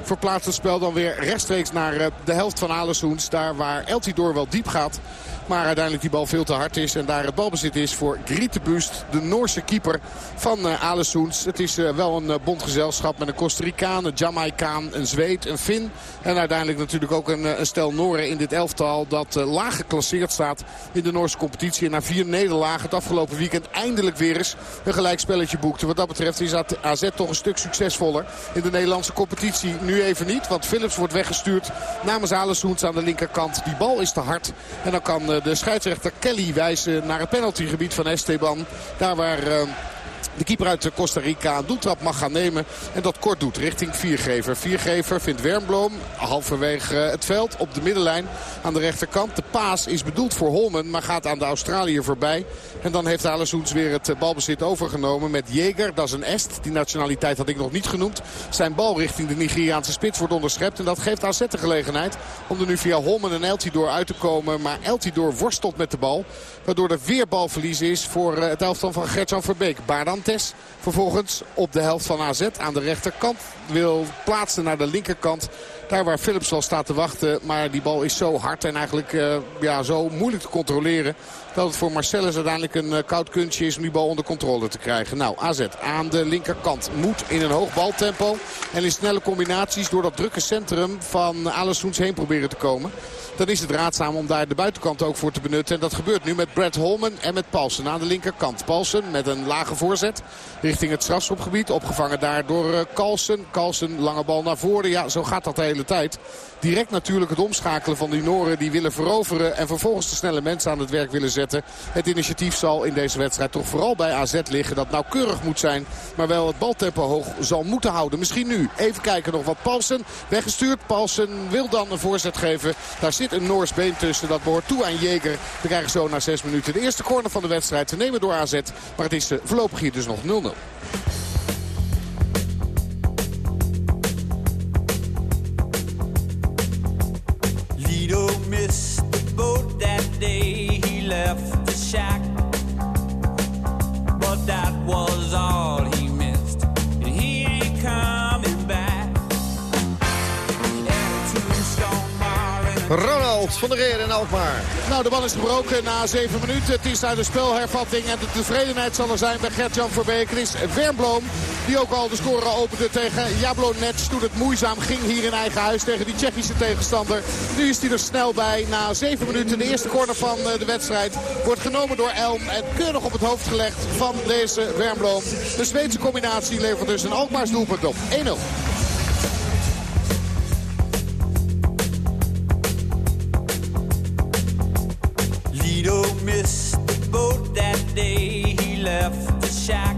verplaatst het spel dan weer rechtstreeks naar de helft van Alessoens. Daar waar Eltidoor wel diep gaat. Maar uiteindelijk die bal veel te hard is. En daar het balbezit is voor Grietebust. De Noorse keeper van uh, Alessoens. Het is uh, wel een uh, bondgezelschap met een Costa Ricaan, een Jamaicaan, een Zweed, een Fin. En uiteindelijk natuurlijk ook een, een stel Noren in dit elftal. Dat laag geclasseerd staat in de Noorse competitie. En na vier nederlagen het afgelopen weekend eindelijk weer eens een gelijkspelletje boekte. Wat dat betreft is AZ toch een stuk succesvoller in de Nederlandse competitie. Nu even niet, want Philips wordt weggestuurd namens Alessoens aan de linkerkant. Die bal is te hard. En dan kan de scheidsrechter Kelly wijzen naar het penaltygebied van Esteban. Daar waar... De keeper uit Costa Rica een doeltrap mag gaan nemen. En dat kort doet richting Viergever. Viergever vindt Wernbloem halverwege het veld op de middenlijn aan de rechterkant. De paas is bedoeld voor Holmen, maar gaat aan de Australiër voorbij. En dan heeft Alessoens weer het balbezit overgenomen met Jeger. Dat is een Est. Die nationaliteit had ik nog niet genoemd. Zijn bal richting de Nigeriaanse spits wordt onderschept. En dat geeft AZ de gelegenheid om er nu via Holmen en Eltidoor uit te komen. Maar Eltidoor worstelt met de bal. Waardoor er weer balverlies is voor het elftal van Gertjan Verbeek. Baardantes vervolgens op de helft van AZ aan de rechterkant. Wil plaatsen naar de linkerkant. Daar waar Philips wel staat te wachten. Maar die bal is zo hard en eigenlijk uh, ja, zo moeilijk te controleren. Dat het voor Marcellus uiteindelijk een uh, koud kunstje is om die bal onder controle te krijgen. Nou, AZ aan de linkerkant moet in een hoog baltempo. En in snelle combinaties door dat drukke centrum van Alessoens heen proberen te komen. Dan is het raadzaam om daar de buitenkant ook voor te benutten. En dat gebeurt nu met Brad Holman en met Paulsen aan de linkerkant. Paulsen met een lage voorzet richting het strafschopgebied. Opgevangen daar door uh, Carlsen. Carlsen, lange bal naar voren. Ja, zo gaat dat de hele tijd. Direct natuurlijk het omschakelen van die Noren die willen veroveren. En vervolgens de snelle mensen aan het werk willen zetten. Het initiatief zal in deze wedstrijd toch vooral bij AZ liggen. Dat nauwkeurig moet zijn. Maar wel het baltempo hoog zal moeten houden. Misschien nu. Even kijken nog wat Paulsen weggestuurd. Paulsen wil dan een voorzet geven. Daar zit een Noors been tussen. Dat behoort toe aan Jeger. We krijgen zo na zes minuten de eerste corner van de wedstrijd. Te nemen door AZ. Maar het is voorlopig hier dus nog 0-0. Ronald van der Reer in Alkmaar. Nou, de bal is gebroken na 7 minuten. Het is uit de spelhervatting en de tevredenheid zal er zijn bij Gert-Jan Verbeek. Het is Wernbloem die ook al de score opende tegen Jablonec. Toen het moeizaam ging hier in eigen huis tegen die Tsjechische tegenstander. Nu is hij er snel bij. Na 7 minuten de eerste corner van de wedstrijd wordt genomen door Elm. En keurig op het hoofd gelegd van deze Wernbloem. De Zweedse combinatie levert dus een Alkmaars doelpunt op. 1-0. Day he left the shack.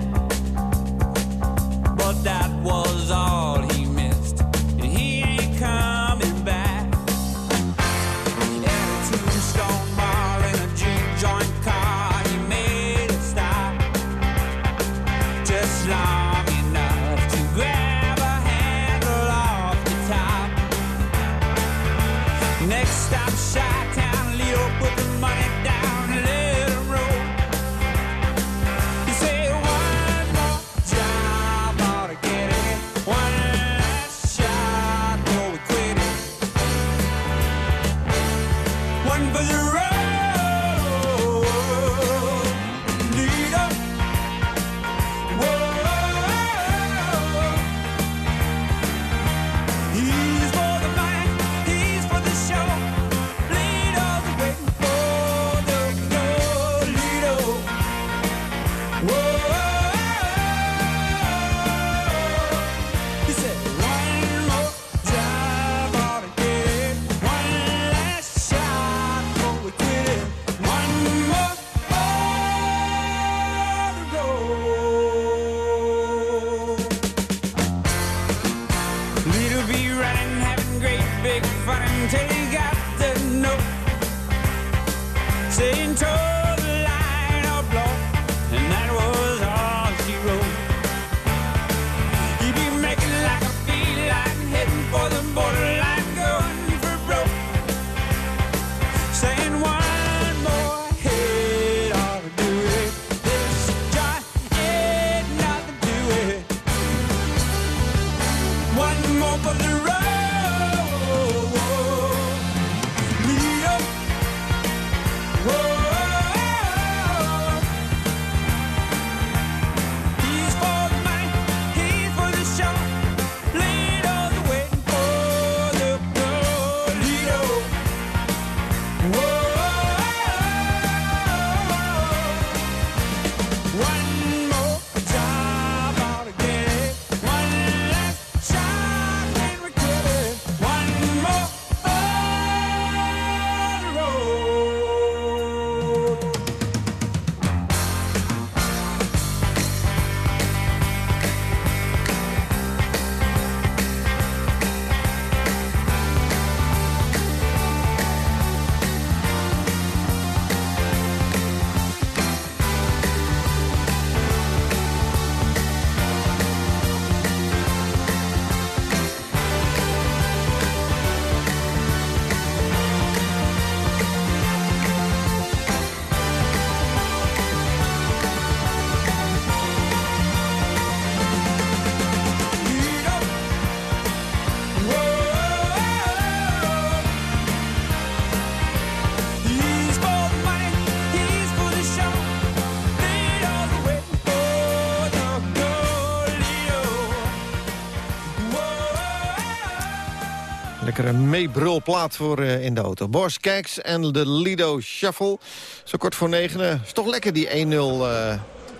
Lekkere meebrulplaat voor eh, in de auto. Boris Kijks en de Lido Shuffle. Zo kort voor negenen. Is toch lekker die 1-0... eh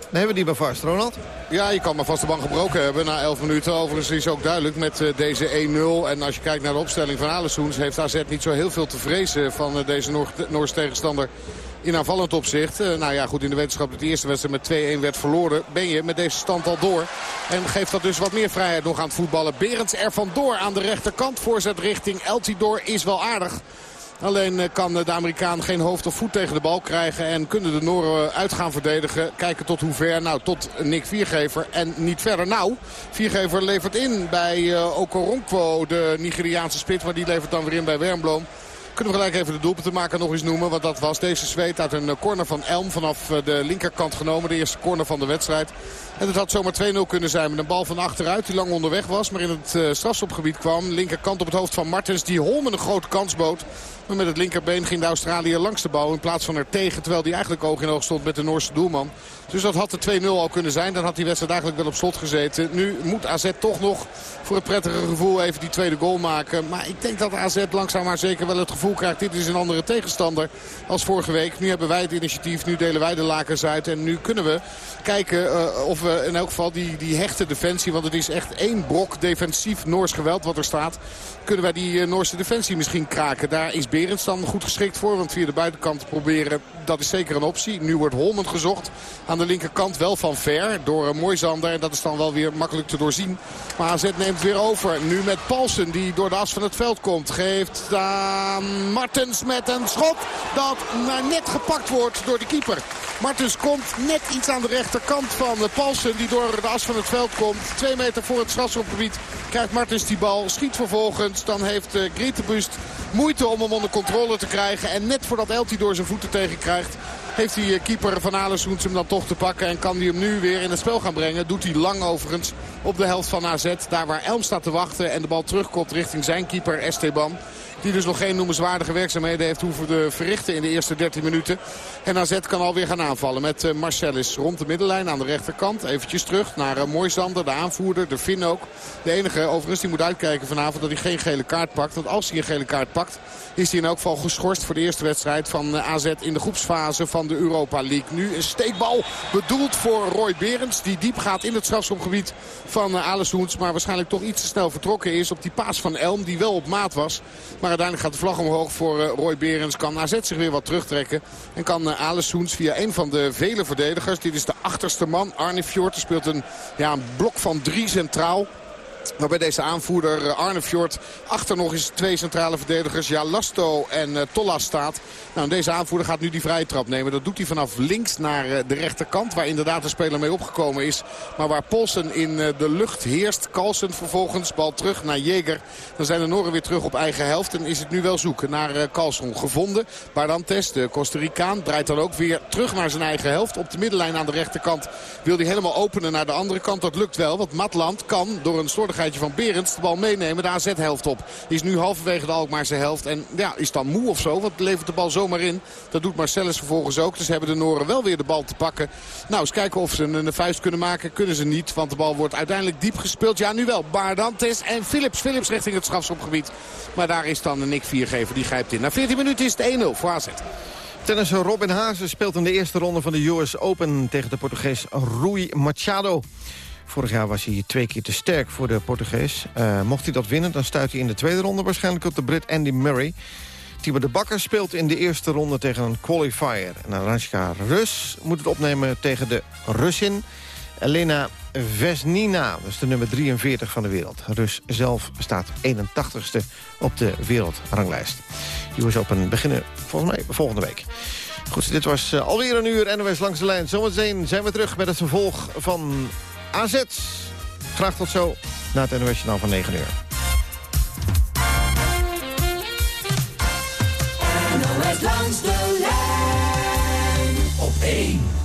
dan hebben we die maar vast, Ronald. Ja, je kan maar vast de bank gebroken hebben na 11 minuten. Overigens is ook duidelijk met eh, deze 1-0. En als je kijkt naar de opstelling van Alessoens... heeft AZ niet zo heel veel te vrezen van eh, deze Noor Noorse tegenstander in aanvallend opzicht. Eh, nou ja, goed, in de wetenschap dat de eerste wedstrijd met 2-1 werd verloren... ben je met deze stand al door. En geeft dat dus wat meer vrijheid nog aan het voetballen. Berends er vandoor aan de rechterkant. Voorzet richting Eltidoor is wel aardig. Alleen eh, kan de Amerikaan geen hoofd of voet tegen de bal krijgen. En kunnen de Noren uit gaan verdedigen. Kijken tot hoe ver. Nou, tot Nick Viergever. En niet verder. Nou, Viergever levert in bij Okoronkwo, de Nigeriaanse spits. Maar die levert dan weer in bij Wernbloem. Kunnen we gelijk even de doelpunten maken nog eens noemen. Want dat was deze zweet uit een corner van Elm vanaf de linkerkant genomen. De eerste corner van de wedstrijd. En het had zomaar 2-0 kunnen zijn met een bal van achteruit die lang onderweg was. Maar in het uh, kwam. Linkerkant op het hoofd van Martens die Holmen een grote kans bood. Maar met het linkerbeen ging de Australiër langs de bal in plaats van er tegen. Terwijl hij eigenlijk oog in oog stond met de Noorse doelman. Dus dat had de 2-0 al kunnen zijn. Dan had die wedstrijd eigenlijk wel op slot gezeten. Nu moet AZ toch nog voor het prettige gevoel even die tweede goal maken. Maar ik denk dat AZ langzaam maar zeker wel het gevoel Dit is een andere tegenstander als vorige week. Nu hebben wij het initiatief. Nu delen wij de lakens uit. En nu kunnen we kijken uh, of we in elk geval die, die hechte defensie. Want het is echt één brok defensief Noors geweld wat er staat. Kunnen wij die uh, Noorse defensie misschien kraken. Daar is Berends dan goed geschikt voor. Want via de buitenkant proberen, dat is zeker een optie. Nu wordt Holmen gezocht. Aan de linkerkant wel van ver door uh, Moisander. En dat is dan wel weer makkelijk te doorzien. Maar AZ neemt weer over. Nu met Paulsen die door de as van het veld komt. Geeft aan Martens met een schot dat maar net gepakt wordt door de keeper. Martens komt net iets aan de rechterkant van Paulsen die door de as van het veld komt. Twee meter voor het strafschopgebied krijgt Martens die bal. Schiet vervolgens. Dan heeft uh, Grietenbust moeite om hem onder controle te krijgen. En net voordat Elti door zijn voeten tegen krijgt heeft die keeper van Alessoens hem dan toch te pakken. En kan hij hem nu weer in het spel gaan brengen. Doet hij lang overigens op de helft van AZ. Daar waar Elm staat te wachten en de bal terugkomt richting zijn keeper Esteban. Die dus nog geen noemenswaardige werkzaamheden heeft hoeven te verrichten in de eerste 13 minuten. En AZ kan alweer gaan aanvallen met uh, Marcellus rond de middenlijn aan de rechterkant. Eventjes terug naar uh, Moisander, de aanvoerder, de Fin ook. De enige overigens die moet uitkijken vanavond dat hij geen gele kaart pakt. Want als hij een gele kaart pakt is hij in elk geval geschorst voor de eerste wedstrijd van uh, AZ in de groepsfase van de Europa League. Nu een steekbal bedoeld voor Roy Berends die diep gaat in het strafschopgebied van Alessoens. Maar waarschijnlijk toch iets te snel vertrokken is op die paas van Elm die wel op maat was. Maar uiteindelijk gaat de vlag omhoog voor uh, Roy Berends. Kan AZ zich weer wat terugtrekken. En kan uh, Alessoens via een van de vele verdedigers. Dit is de achterste man. Arne Fjord speelt een, ja, een blok van drie centraal. Waarbij deze aanvoerder Arne Fjord achter nog eens twee centrale verdedigers. Ja, Lasto en uh, Tollas staat. Nou, deze aanvoerder gaat nu die vrije trap nemen. Dat doet hij vanaf links naar uh, de rechterkant. Waar inderdaad de speler mee opgekomen is. Maar waar Polsen in de lucht heerst. Carlsen vervolgens. Bal terug naar Jeger. Dan zijn de Noren weer terug op eigen helft. En is het nu wel zoeken naar uh, Carlson. Gevonden. Bardantes, de Costa Ricaan, draait dan ook weer terug naar zijn eigen helft. Op de middenlijn aan de rechterkant wil hij helemaal openen naar de andere kant. Dat lukt wel. Want Matland kan door een van Berends de bal meenemen. De AZ-helft op. Is nu halverwege de Alkmaarse helft. En ja, is dan moe of zo. Want levert de bal zomaar in. Dat doet Marcellus vervolgens ook. Dus hebben de Noren wel weer de bal te pakken. Nou, eens kijken of ze een, een vuist kunnen maken. Kunnen ze niet. Want de bal wordt uiteindelijk diep gespeeld. Ja, nu wel. Bardantes en Philips. Philips richting het strafschopgebied. Maar daar is dan een Nick Viergever. Die grijpt in. Na 14 minuten is het 1-0 voor AZ. Tennisser Robin Haase speelt in de eerste ronde van de US Open... tegen de Portugees Rui Machado. Vorig jaar was hij twee keer te sterk voor de Portugees. Uh, mocht hij dat winnen, dan stuit hij in de tweede ronde... waarschijnlijk op de Brit Andy Murray. Timo de Bakker speelt in de eerste ronde tegen een qualifier. En Aranska Rus moet het opnemen tegen de Russin Elena Vesnina. Dat is de nummer 43 van de wereld. Rus zelf staat 81ste op de wereldranglijst. US Open beginnen volgens mij volgende week. Goed, dit was uh, alweer een uur NOS langs de lijn. Zometeen zijn we terug met het vervolg van AZ. Graag tot zo na het NOS Journaal van 9 uur. NOS langs de lijn op 1.